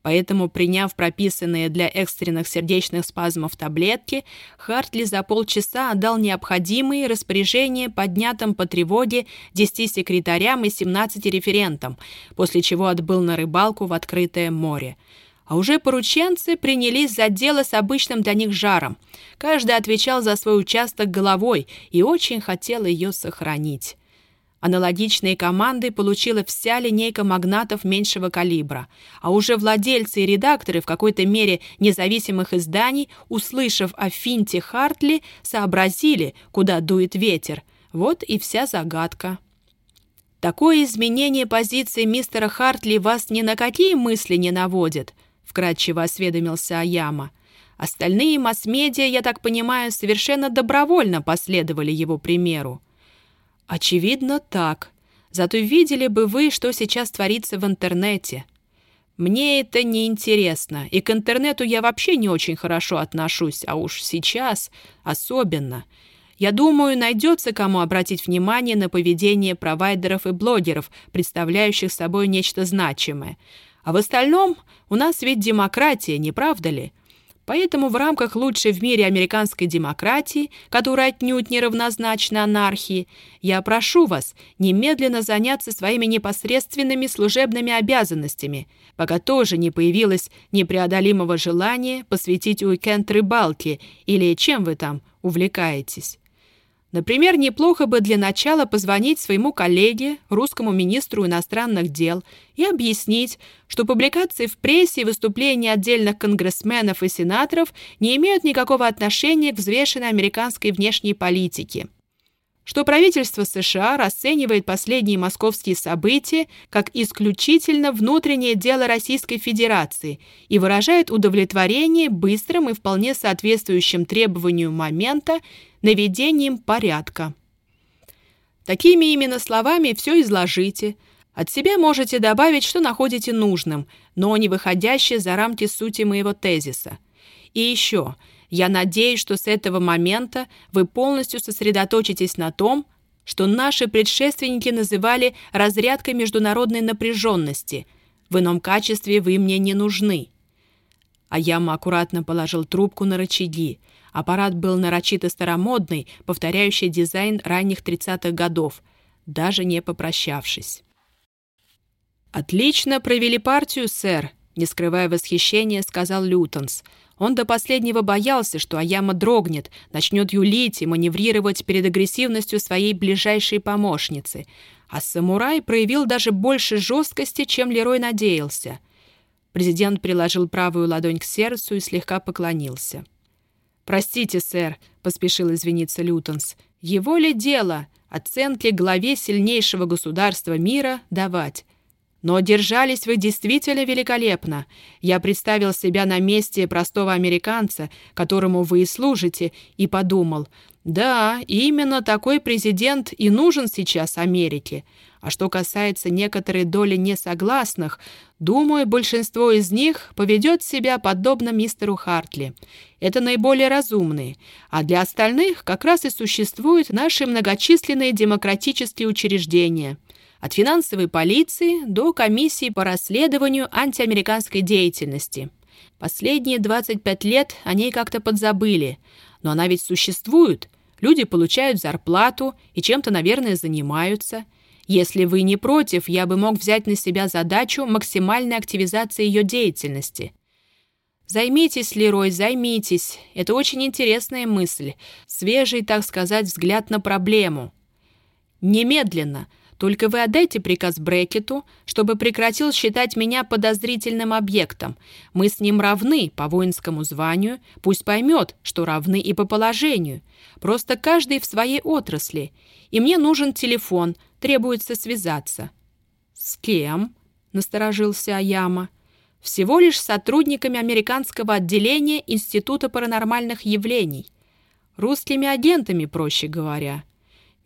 Поэтому, приняв прописанные для экстренных сердечных спазмов таблетки, Хартли за полчаса отдал необходимые распоряжения поднятым по тревоге 10 секретарям и 17 референтам, после чего отбыл на рыбалку в открытое море. А уже порученцы принялись за дело с обычным для них жаром. Каждый отвечал за свой участок головой и очень хотел ее сохранить. Аналогичные команды получила вся линейка магнатов меньшего калибра, а уже владельцы и редакторы в какой-то мере независимых изданий, услышав о финте Хартли, сообразили, куда дует ветер. Вот и вся загадка. «Такое изменение позиции мистера Хартли вас ни на какие мысли не наводит?» — вкратчиво осведомился Аяма. Остальные масс-медиа, я так понимаю, совершенно добровольно последовали его примеру. Очевидно, так. Зато видели бы вы, что сейчас творится в интернете. Мне это не интересно, и к интернету я вообще не очень хорошо отношусь, а уж сейчас особенно. Я думаю, найдется кому обратить внимание на поведение провайдеров и блогеров, представляющих собой нечто значимое. А в остальном у нас ведь демократия, не правда ли? Поэтому в рамках лучшей в мире американской демократии, которая отнюдь не равнозначна анархии, я прошу вас немедленно заняться своими непосредственными служебными обязанностями, пока тоже не появилось непреодолимого желания посвятить уикенд рыбалке или чем вы там увлекаетесь. Например, неплохо бы для начала позвонить своему коллеге, русскому министру иностранных дел, и объяснить, что публикации в прессе и выступления отдельных конгрессменов и сенаторов не имеют никакого отношения к взвешенной американской внешней политике что правительство США расценивает последние московские события как исключительно внутреннее дело Российской Федерации и выражает удовлетворение быстрым и вполне соответствующим требованию момента наведением порядка. Такими именно словами все изложите. От себя можете добавить, что находите нужным, но не выходящее за рамки сути моего тезиса. И еще – я надеюсь, что с этого момента вы полностью сосредоточитесь на том, что наши предшественники называли разрядкой международной напряженности. В ином качестве вы мне не нужны. Аяма аккуратно положил трубку на рычаги. Аппарат был нарочито старомодный, повторяющий дизайн ранних 30-х годов, даже не попрощавшись. «Отлично провели партию, сэр», — не скрывая восхищения, сказал Лютонс — он до последнего боялся, что Аяма дрогнет, начнет юлить и маневрировать перед агрессивностью своей ближайшей помощницы. А самурай проявил даже больше жесткости, чем Лерой надеялся. Президент приложил правую ладонь к сердцу и слегка поклонился. «Простите, сэр», — поспешил извиниться Лютонс. «Его ли дело оценки главе сильнейшего государства мира давать? Но держались вы действительно великолепно. Я представил себя на месте простого американца, которому вы и служите, и подумал, да, именно такой президент и нужен сейчас Америке. А что касается некоторой доли несогласных, думаю, большинство из них поведет себя подобно мистеру Хартли. Это наиболее разумные, а для остальных как раз и существуют наши многочисленные демократические учреждения – от финансовой полиции до комиссии по расследованию антиамериканской деятельности. Последние 25 лет о ней как-то подзабыли, но она ведь существует. Люди получают зарплату и чем-то, наверное, занимаются. Если вы не против, я бы мог взять на себя задачу максимальной активизации ее деятельности. Займитесь, Лерой, займитесь. Это очень интересная мысль. Свежий, так сказать, взгляд на проблему. Немедленно – только вы отдайте приказ Брекету, чтобы прекратил считать меня подозрительным объектом. Мы с ним равны по воинскому званию, пусть поймет, что равны и по положению. Просто каждый в своей отрасли. И мне нужен телефон, требуется связаться». «С кем?» — насторожился Аяма. «Всего лишь сотрудниками американского отделения Института паранормальных явлений. Русскими агентами, проще говоря».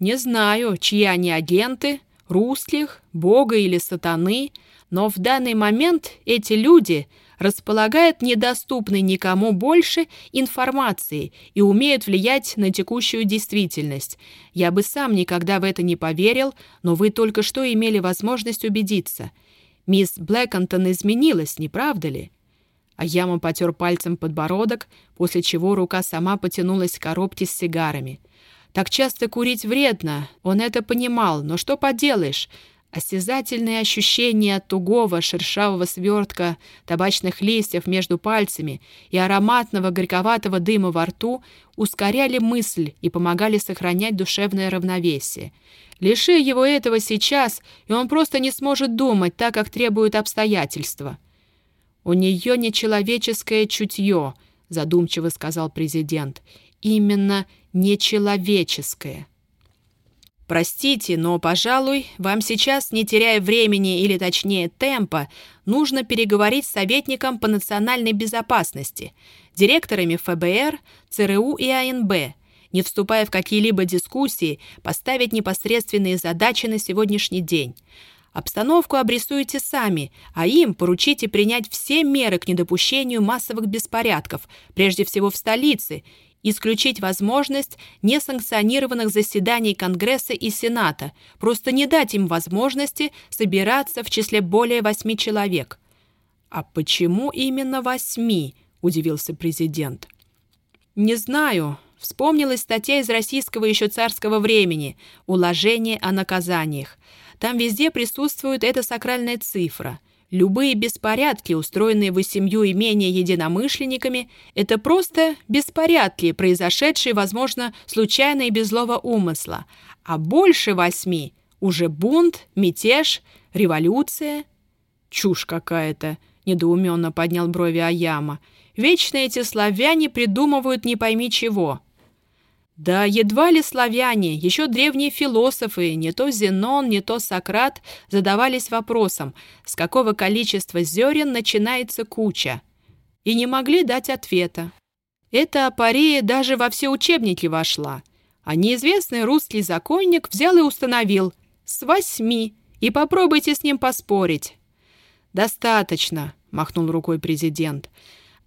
Не знаю, чьи они агенты, русских, бога или сатаны, но в данный момент эти люди располагают недоступной никому больше информацией и умеют влиять на текущую действительность. Я бы сам никогда в это не поверил, но вы только что имели возможность убедиться. Мисс Блэконтон изменилась, не правда ли?» А Яма потер пальцем подбородок, после чего рука сама потянулась к коробке с сигарами. Так часто курить вредно, он это понимал, но что поделаешь? Осязательные ощущения тугого шершавого свертка, табачных листьев между пальцами и ароматного горьковатого дыма во рту ускоряли мысль и помогали сохранять душевное равновесие. Лиши его этого сейчас, и он просто не сможет думать так, как требуют обстоятельства. «У нее нечеловеческое чутье», — задумчиво сказал президент. «Именно нечеловеческое. Простите, но, пожалуй, вам сейчас, не теряя времени или точнее темпа, нужно переговорить с советником по национальной безопасности, директорами ФБР, ЦРУ и АНБ, не вступая в какие-либо дискуссии, поставить непосредственные задачи на сегодняшний день. Обстановку обрисуйте сами, а им поручите принять все меры к недопущению массовых беспорядков, прежде всего в столице, исключить возможность несанкционированных заседаний Конгресса и Сената, просто не дать им возможности собираться в числе более восьми человек. «А почему именно восьми?» – удивился президент. «Не знаю. Вспомнилась статья из российского еще царского времени «Уложение о наказаниях». Там везде присутствует эта сакральная цифра – Любые беспорядки, устроенные восемью и менее единомышленниками, это просто беспорядки, произошедшие, возможно, случайно и без злого умысла. А больше восьми – уже бунт, мятеж, революция. Чушь какая-то, недоуменно поднял брови Аяма. Вечно эти славяне придумывают не пойми чего. Да едва ли славяне, еще древние философы, не то Зенон, не то Сократ, задавались вопросом, с какого количества зерен начинается куча, и не могли дать ответа. Эта апарея даже во все учебники вошла, а неизвестный русский законник взял и установил «с восьми», и попробуйте с ним поспорить. «Достаточно», — махнул рукой президент, —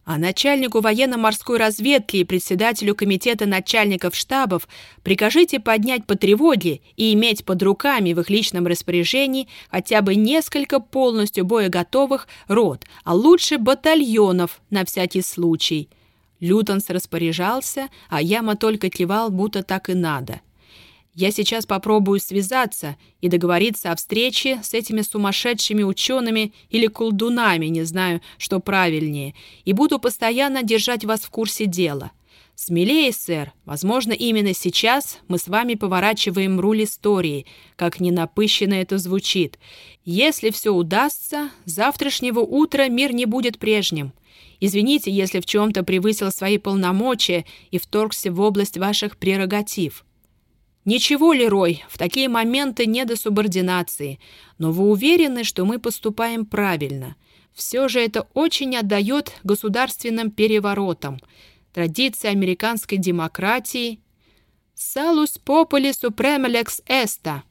а начальнику военно-морской разведки и председателю комитета начальников штабов прикажите поднять по тревоге и иметь под руками в их личном распоряжении хотя бы несколько полностью боеготовых рот, а лучше батальонов на всякий случай. Лютонс распоряжался, а Яма только кивал, будто так и надо. Я сейчас попробую связаться и договориться о встрече с этими сумасшедшими учеными или колдунами, не знаю, что правильнее, и буду постоянно держать вас в курсе дела. Смелее, сэр, возможно, именно сейчас мы с вами поворачиваем руль истории, как ненапыщенно это звучит. Если все удастся, завтрашнего утра мир не будет прежним. Извините, если в чем-то превысил свои полномочия и вторгся в область ваших прерогатив». «Ничего, Лерой, в такие моменты не до субординации, но вы уверены, что мы поступаем правильно. Все же это очень отдает государственным переворотам, традиции американской демократии. «Салус попули супрема лекс эста»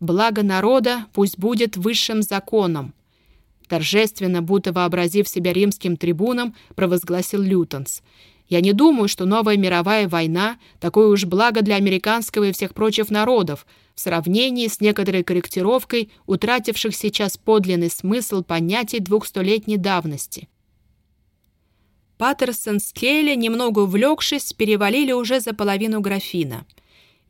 «Благо народа пусть будет высшим законом», торжественно, будто вообразив себя римским трибуном, провозгласил Лютонс – я не думаю, что новая мировая война – такое уж благо для американского и всех прочих народов, в сравнении с некоторой корректировкой утративших сейчас подлинный смысл понятий двухстолетней давности. Паттерсон с Келли, немного увлекшись, перевалили уже за половину графина –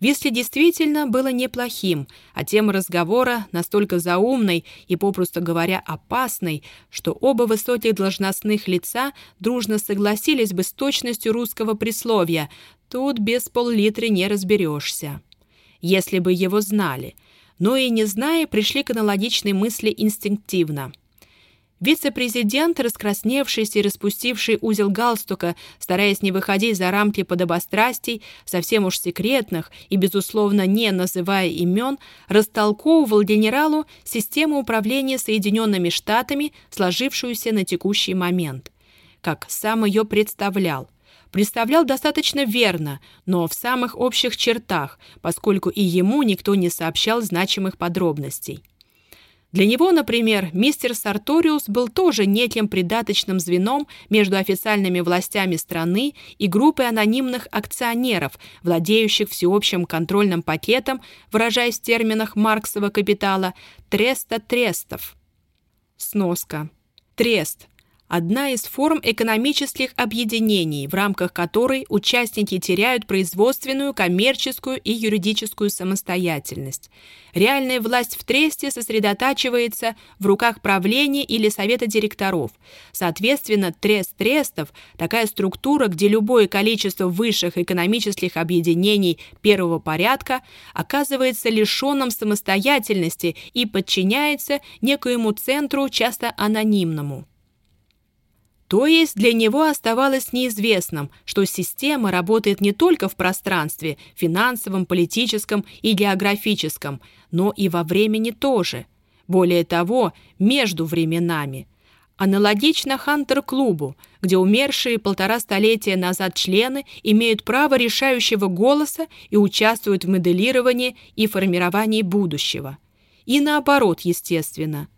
Висли действительно было неплохим, а тема разговора настолько заумной и, попросту говоря, опасной, что оба высоких должностных лица дружно согласились бы с точностью русского присловия «тут без пол-литра не разберешься», если бы его знали. Но и не зная, пришли к аналогичной мысли инстинктивно – Вице-президент, раскрасневшийся и распустивший узел галстука, стараясь не выходить за рамки подобострастий, совсем уж секретных и, безусловно, не называя имен, растолковывал генералу систему управления Соединенными Штатами, сложившуюся на текущий момент. Как сам ее представлял. Представлял достаточно верно, но в самых общих чертах, поскольку и ему никто не сообщал значимых подробностей. Для него, например, мистер Сарториус был тоже неким придаточным звеном между официальными властями страны и группой анонимных акционеров, владеющих всеобщим контрольным пакетом, выражаясь в терминах марксового капитала, треста трестов. Сноска. Трест – одна из форм экономических объединений, в рамках которой участники теряют производственную, коммерческую и юридическую самостоятельность. Реальная власть в тресте сосредотачивается в руках правления или совета директоров. Соответственно, трест трестов – такая структура, где любое количество высших экономических объединений первого порядка оказывается лишенным самостоятельности и подчиняется некоему центру, часто анонимному. То есть для него оставалось неизвестным, что система работает не только в пространстве финансовом, политическом и географическом, но и во времени тоже. Более того, между временами. Аналогично Хантер-клубу, где умершие полтора столетия назад члены имеют право решающего голоса и участвуют в моделировании и формировании будущего. И наоборот, естественно –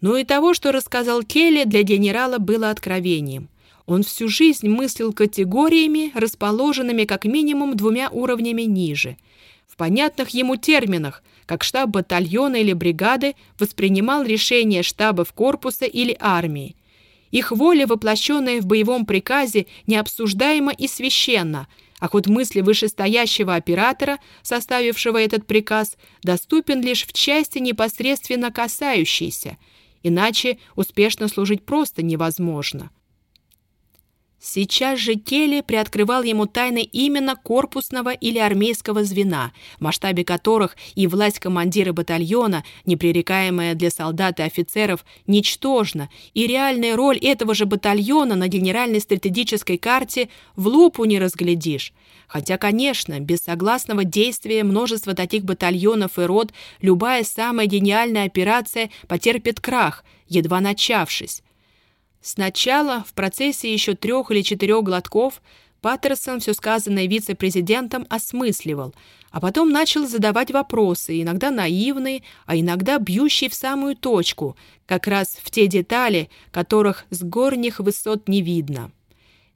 но и того, что рассказал Келли, для генерала было откровением. Он всю жизнь мыслил категориями, расположенными как минимум двумя уровнями ниже. В понятных ему терминах, как штаб батальона или бригады, воспринимал решения штабов корпуса или армии. Их воля, воплощенная в боевом приказе, необсуждаема и священна, а ход мысли вышестоящего оператора, составившего этот приказ, доступен лишь в части непосредственно касающейся – иначе успешно служить просто невозможно. Сейчас же Келли приоткрывал ему тайны именно корпусного или армейского звена, в масштабе которых и власть командира батальона, непререкаемая для солдат и офицеров, ничтожна, и реальная роль этого же батальона на генеральной стратегической карте в лупу не разглядишь. Хотя, конечно, без согласного действия множества таких батальонов и рот любая самая гениальная операция потерпит крах, едва начавшись. Сначала, в процессе еще трех или четырех глотков, Паттерсон все сказанное вице-президентом осмысливал, а потом начал задавать вопросы, иногда наивные, а иногда бьющие в самую точку, как раз в те детали, которых с горних высот не видно.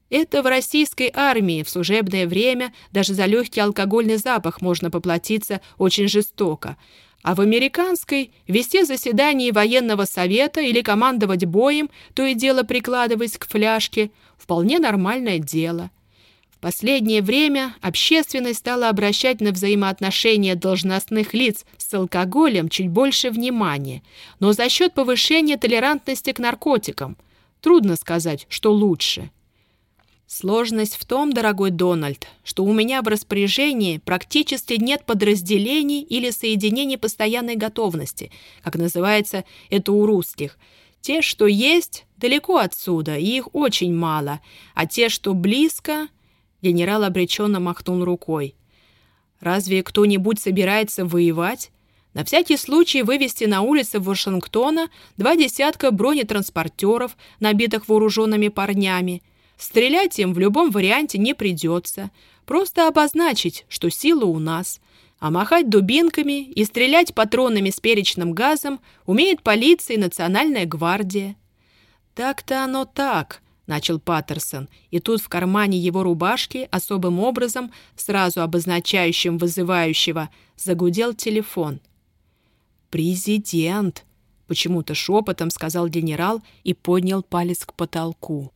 Это в российской армии в служебное время даже за легкий алкогольный запах можно поплатиться очень жестоко, а в американской вести заседание военного совета или командовать боем, то и дело прикладываясь к фляжке, вполне нормальное дело. В последнее время общественность стала обращать на взаимоотношения должностных лиц с алкоголем чуть больше внимания, но за счет повышения толерантности к наркотикам. Трудно сказать, что лучше. Сложность в том, дорогой Дональд, что у меня в распоряжении практически нет подразделений или соединений постоянной готовности, как называется это у русских. Те, что есть, далеко отсюда, и их очень мало, а те, что близко... Генерал обреченно махнул рукой. Разве кто-нибудь собирается воевать? На всякий случай вывести на улицы Вашингтона два десятка бронетранспортеров, набитых вооруженными парнями. Стрелять им в любом варианте не придется. Просто обозначить, что сила у нас. А махать дубинками и стрелять патронами с перечным газом умеет полиция и национальная гвардия. Так-то оно так, — начал Паттерсон, и тут в кармане его рубашки особым образом, сразу обозначающим вызывающего, загудел телефон. «Президент!» — почему-то шепотом сказал генерал и поднял палец к потолку.